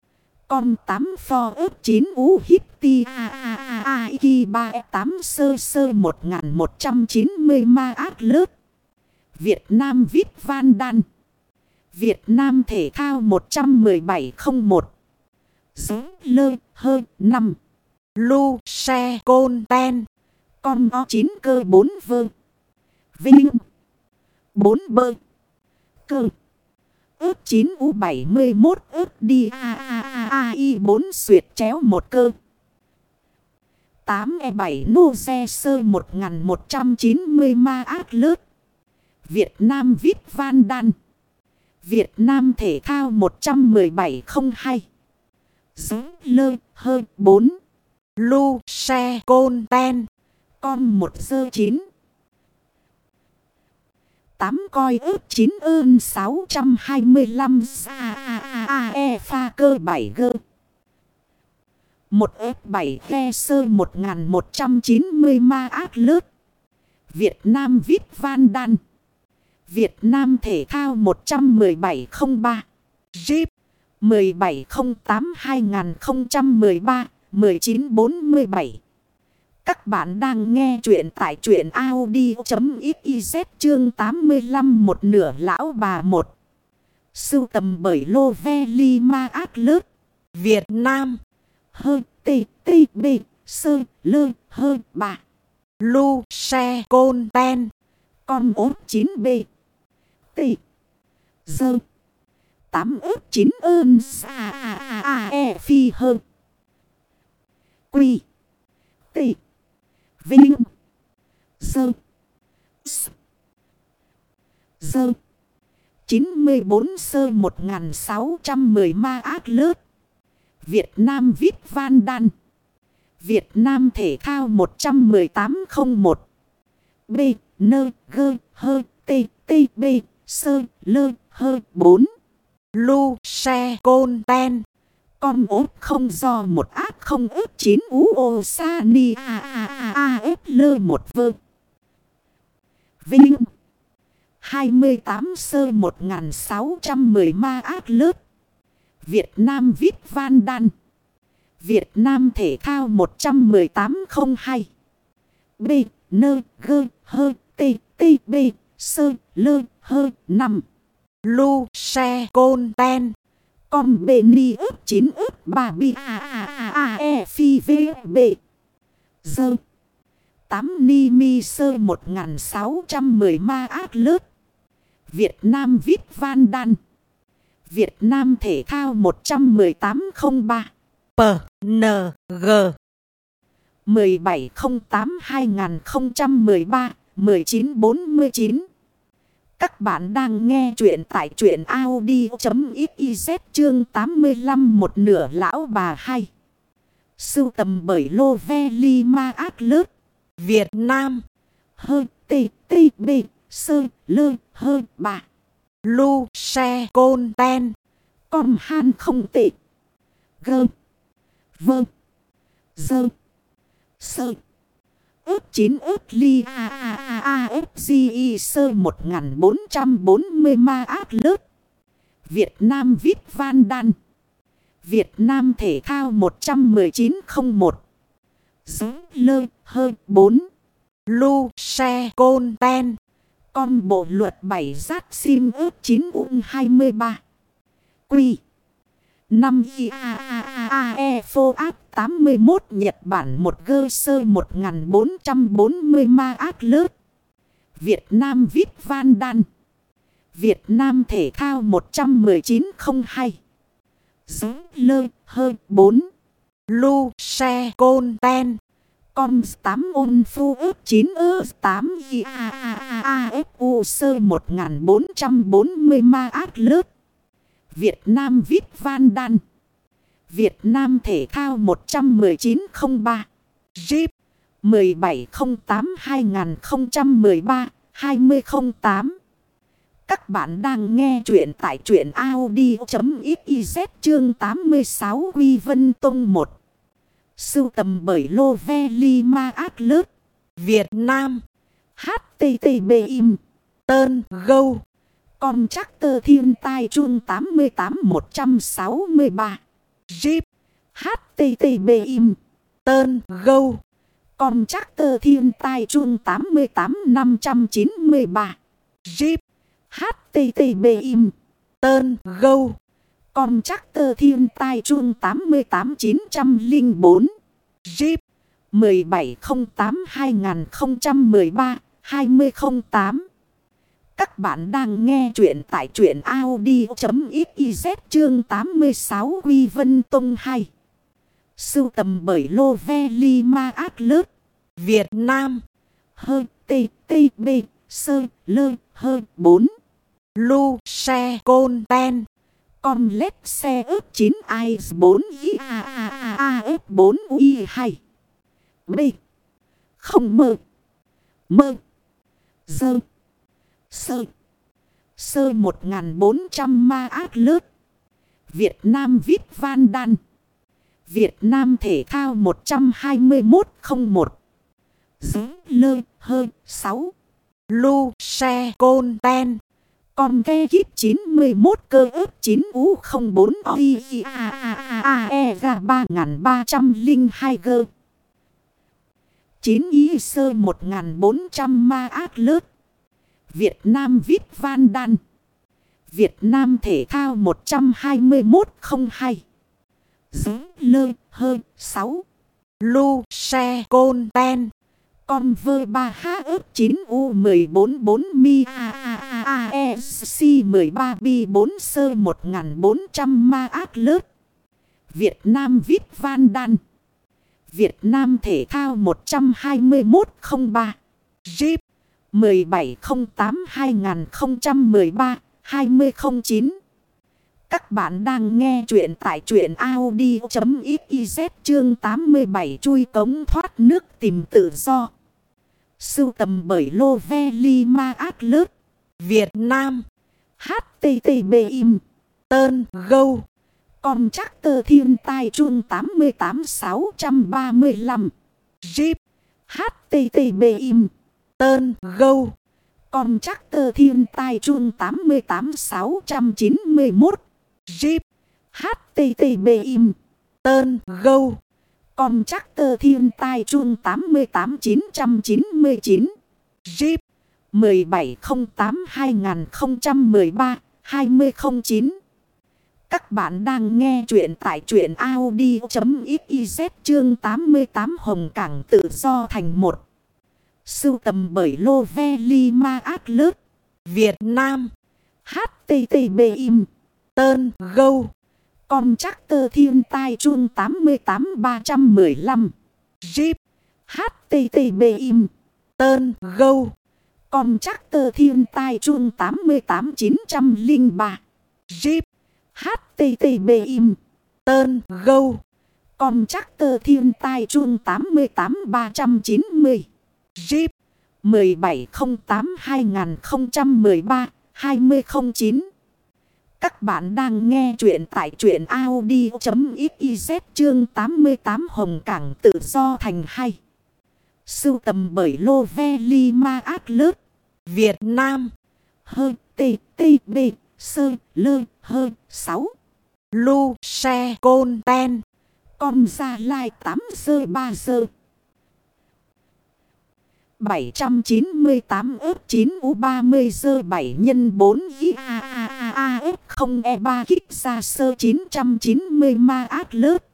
[SPEAKER 1] con 8 pho ớt 9 ú hít ti a a a a ki 3 8 e sơ sơ 1190 ma ác lớp. Việt Nam Vít Van Đan. Việt Nam Thể Thao 11701. Giống lơ hơi 5.
[SPEAKER 2] Lu Xe Côn Ten
[SPEAKER 1] Con o 9 cơ 4 vơ. Vinh. 4 bơ. Cơ ướp 9 u 71 ướp đi a a a a i 4 xuyệt chéo một cơ. 8 e 7 nô xe sơ 1190 ma ác lớp. Việt Nam Vít Van Đan. Việt Nam Thể Thao 11702. Giới lơ, hơ 4.
[SPEAKER 2] Lu Xe Côn Ten
[SPEAKER 1] Con 1 sơ 9. 8 coi ước 9 ơn 625 a a a a e pha cơ 7 gơ. 1 ước 7 khe sơ 1190 ma ác lớp. Việt Nam Vít Van Đan. Việt Nam Thể Thao 11703.
[SPEAKER 2] Jeep
[SPEAKER 1] 1708-2013-1947 các bạn đang nghe chuyện tại chuyện Audi.xyz chương 85 một nửa lão bà một. Sưu tầm bởi Lô Ve Li Ma Ác Lớt
[SPEAKER 2] Việt Nam.
[SPEAKER 1] Hơ tê tê bê sơ lơ hơ bà.
[SPEAKER 2] Lu xe côn ten.
[SPEAKER 1] Con ốp 9B Tê. Dơ. Tám ớt chín ơn xa a a e phi hơn. Quy. Tê. Vinh. Sơ. Sơ. 94 sơ 1610 ma ác lớp. Việt Nam viết Van Đan. Việt Nam Thể thao 11801. B. Nơ. G. H. T. T. B. Sơ. Lơ. H. 4.
[SPEAKER 2] Lu xe côn ten.
[SPEAKER 1] Con ốp không do một áp không ướp chín ú ô sa ni a a a a ếp lơ một vơ. Vinh. 28 sơ 1610 ma ác lớp. Việt Nam viết Van Đan. Việt Nam Thể thao 11802. B. Nơ. Gơ. Hơ. T. T. B. Sơ. Lơ. Hơ. 5.
[SPEAKER 2] Lu xe côn, ten.
[SPEAKER 1] Con bê ni ướp chín ướp bà bi a a a a e phi v b. Dơ. Tám ni mi sơ 1610 ma ác lớp. Việt Nam Vít Van Đan. Việt Nam Thể thao 11803.
[SPEAKER 2] P. N. G.
[SPEAKER 1] 1708-2013-1949 các bạn đang nghe chuyện tại chuyện Audi.xyz chương 85 một nửa lão bà hay Sưu tầm bởi Lô Ve Li Ma Át Lớt.
[SPEAKER 2] Việt Nam.
[SPEAKER 1] Hơ, tê tê, bê, sơ, lơ, hơ, bà.
[SPEAKER 2] Lu xe côn, ten.
[SPEAKER 1] com, han, không, tệ. Gơ. Vơ. Dơ. Sơ Ước 9 ước ly a a a a ướp di y sơ 1440 ma ác lớp. Việt Nam Vít Van Đan. Việt Nam Thể thao 11901. Giống lơ hơi 4.
[SPEAKER 2] Lu xe côn ten.
[SPEAKER 1] Con bộ luật 7 giác sim Ước 9 ung 23. Quy. 5 i a a a a e phô áp 81 Nhật Bản một gơ sơ 1440 ma ác lớp. Việt Nam Vít Van Đan. Việt Nam Thể thao 11902. Giới lơ hơi 4.
[SPEAKER 2] Lu xe côn, ten.
[SPEAKER 1] Com8 ôn phu, ước 9 ơ 8 i a a a a f u, sơ 1440 ma ác lớp. Việt Nam Vít Van Đan. Việt Nam Thể thao 11903. Jeep 1708-2013-2008. Các bạn đang nghe chuyện tại chuyện Audi.xyz chương 86 Quy Vân Tông 1. Sưu tầm bởi Lô Ve Li Ma Át Lớt.
[SPEAKER 2] Việt Nam.
[SPEAKER 1] HTTB im.
[SPEAKER 2] Tơn Gâu.
[SPEAKER 1] Con chắc tơ thiên tai chuông 88-163.
[SPEAKER 2] Jeep.
[SPEAKER 1] HTTB im.
[SPEAKER 2] Tơn Gâu.
[SPEAKER 1] Con chắc tơ thiên tai chuông 88-593.
[SPEAKER 2] Jeep.
[SPEAKER 1] HTTB im.
[SPEAKER 2] Tơn Gâu.
[SPEAKER 1] Con chắc tơ thiên tai chuông 88-904.
[SPEAKER 2] Jeep.
[SPEAKER 1] 1708-2013-2008 các bạn đang nghe chuyện tại chuyện Audi.xyz chương 86 Quy Vân Tông 2. Sưu tầm bởi Lô Ve Li Ma Át Lớt.
[SPEAKER 2] Việt Nam.
[SPEAKER 1] Hơ, tê tê, bê, sơ, lơ, hơ 4.
[SPEAKER 2] Lu, xe, côn, ten.
[SPEAKER 1] Con lét, xe ướp 9 i 4 i, a a a a ướp 4 i 2. B. Không mơ. Mơ. Dơ. Sơ. Sơ 1400 ma ác lớp. Việt Nam Vít Van Đan. Việt Nam Thể thao 12101. Giới lơ hơi 6.
[SPEAKER 2] Lu xe côn, ten.
[SPEAKER 1] Con ke kíp 91 cơ ớt 9 u 04 oi a a a a e ra 3302 g. 9 y sơ 1400 ma ác lớp. Việt Nam viết Van Đan. Việt Nam Thể thao 121-02. Giữ lơ hơi 6.
[SPEAKER 2] Lu xe côn ten.
[SPEAKER 1] Con vơ 3 h ớt 9 u 14 4 mi a a a a e c 13 bi 4 sơ 1400 ma ác lớt. Việt Nam viết Van Đan. Việt Nam Thể thao 121-03.
[SPEAKER 2] Jeep
[SPEAKER 1] 1708-2013-2009 Các bạn đang nghe chuyện tại truyện Audi.xyz chương 87 chui cống thoát nước tìm tự do. Sưu tầm bởi Lô Ve Li Ma Át Lớp,
[SPEAKER 2] Việt Nam
[SPEAKER 1] HTTB im.
[SPEAKER 2] Tơn Gâu
[SPEAKER 1] Con chắc tờ thiên tai chuông 88635.
[SPEAKER 2] Jeep
[SPEAKER 1] HTTB im.
[SPEAKER 2] Tơn Gâu
[SPEAKER 1] Con chắc tơ thiên tai chuông 88691.
[SPEAKER 2] Jeep
[SPEAKER 1] HTTB im.
[SPEAKER 2] Tơn Gâu
[SPEAKER 1] Con chắc tơ thiên tai chuông 88999.
[SPEAKER 2] Jeep
[SPEAKER 1] 1708-2013-2009 Các bạn đang nghe chuyện tại truyện Audi.xyz chương 88 Hồng Cảng Tự Do thành một Sưu tầm bởi Lô Ve Li Ma Át Lớt
[SPEAKER 2] Việt Nam.
[SPEAKER 1] HTTB im
[SPEAKER 2] Tơn Gâu.
[SPEAKER 1] Com chắc tơ thiên tai chuông 88315
[SPEAKER 2] Jeep
[SPEAKER 1] HTTB im
[SPEAKER 2] Tơn Gâu.
[SPEAKER 1] Com chắc tơ thiên tai chuông 88903
[SPEAKER 2] Jeep
[SPEAKER 1] HTTB im
[SPEAKER 2] Tơn Gâu.
[SPEAKER 1] Com chắc tơ thiên tai chuông 88390
[SPEAKER 2] Jeep
[SPEAKER 1] 1708-2013-2009 Các bạn đang nghe chuyện tại truyện Audi.xyz chương 88 Hồng Cảng Tự Do Thành 2 Sưu tầm bởi Lô Ve Li Ma Át Lớt
[SPEAKER 2] Việt Nam.
[SPEAKER 1] Hơ, tê tê, bê, sơ, lơ, Hơ 6
[SPEAKER 2] Lu xe côn, ten.
[SPEAKER 1] Com Gia lai 8 sơ 3 sơ 798 ớt 9 u 30 sơ 7 nhân 4 i a a a a ớt 0 e 3 kích ra sơ 990 ma át lớt.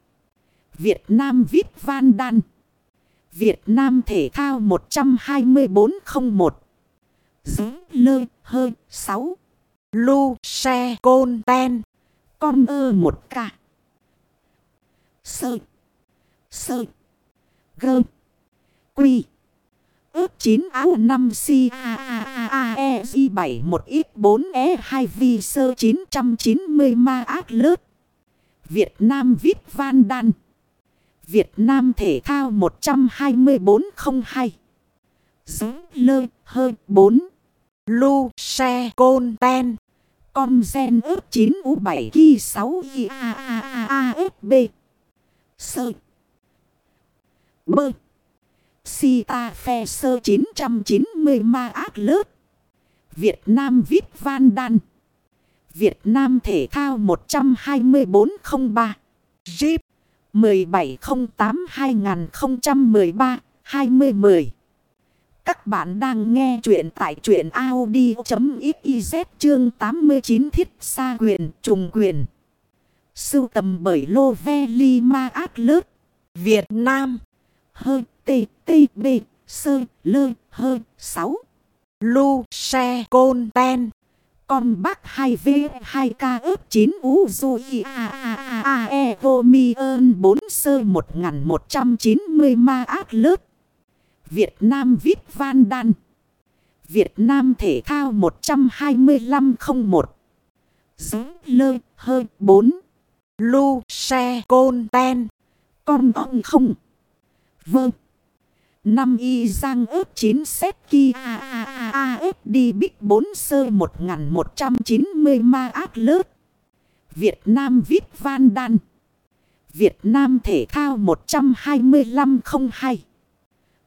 [SPEAKER 1] Việt Nam viết Van Đan. Việt Nam Thể thao 12401. Giữ lơ hơ 6.
[SPEAKER 2] Lu xe côn ten
[SPEAKER 1] Con ơ một cả. Sơ. Sơ. Gơ. Quy. Ước 9 áo 5 c a a a a e i 7 1 x 4 e 2 vi sơ 990 ma ác lớt. Việt Nam Vít Van Đan. Việt Nam Thể thao 12402. Giữ lơ hơi 4.
[SPEAKER 2] Lu xe côn ten
[SPEAKER 1] Con gen ước 9 u 7 ki 6 i a a a a s b. Sơ. Bơ. Si ta phe sơ 990 ma ác lớp. Việt Nam Vít Van Đan. Việt Nam Thể thao 12403.
[SPEAKER 2] Jeep
[SPEAKER 1] 1708-2013-2010 Các bạn đang nghe chuyện tại chuyện Audi.xyz chương 89 thiết xa quyền trùng quyền. Sưu tầm bởi Lô Ve Li Ma Át Lớp,
[SPEAKER 2] Việt Nam
[SPEAKER 1] Hơi tê tê bê sơ lơ hơi 6.
[SPEAKER 2] Lu xe côn ten
[SPEAKER 1] Con bác 2V2K ớt 9 U Du I A A A A E Vô Mi ơn 4 sơ 1190 ma ác lớt. Việt Nam Vít Van Đan. Việt Nam Thể thao 12501. Giữ lơ hơi 4.
[SPEAKER 2] Lu xe côn ten
[SPEAKER 1] Con ong không. Vâng. năm y giang ớt 9 xét ki a a a a ớt đi bích 4 sơ 1190 ma ác lớp. Việt Nam Vít Van Đan. Việt Nam Thể thao 12502.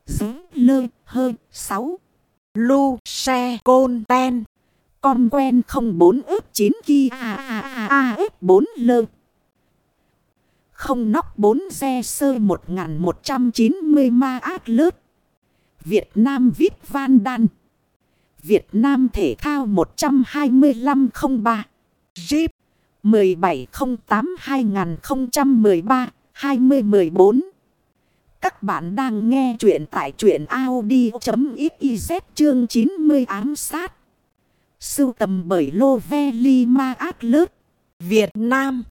[SPEAKER 1] Giữ lơ hơi 6.
[SPEAKER 2] Lu xe côn ten
[SPEAKER 1] Con quen không bốn ức 9 ki a a a a ức 4 lơ. Không nóc 4 xe sơ 1190 ma ác lớp. Việt Nam viết Van Đan. Việt Nam Thể thao 12503. Jeep 1708-2013-2014. Các bạn đang nghe chuyện tại chuyện Audi.xyz chương 90 ám sát. Sưu tầm bởi Lô Ve Li Ma Ác Lớp.
[SPEAKER 2] Việt Nam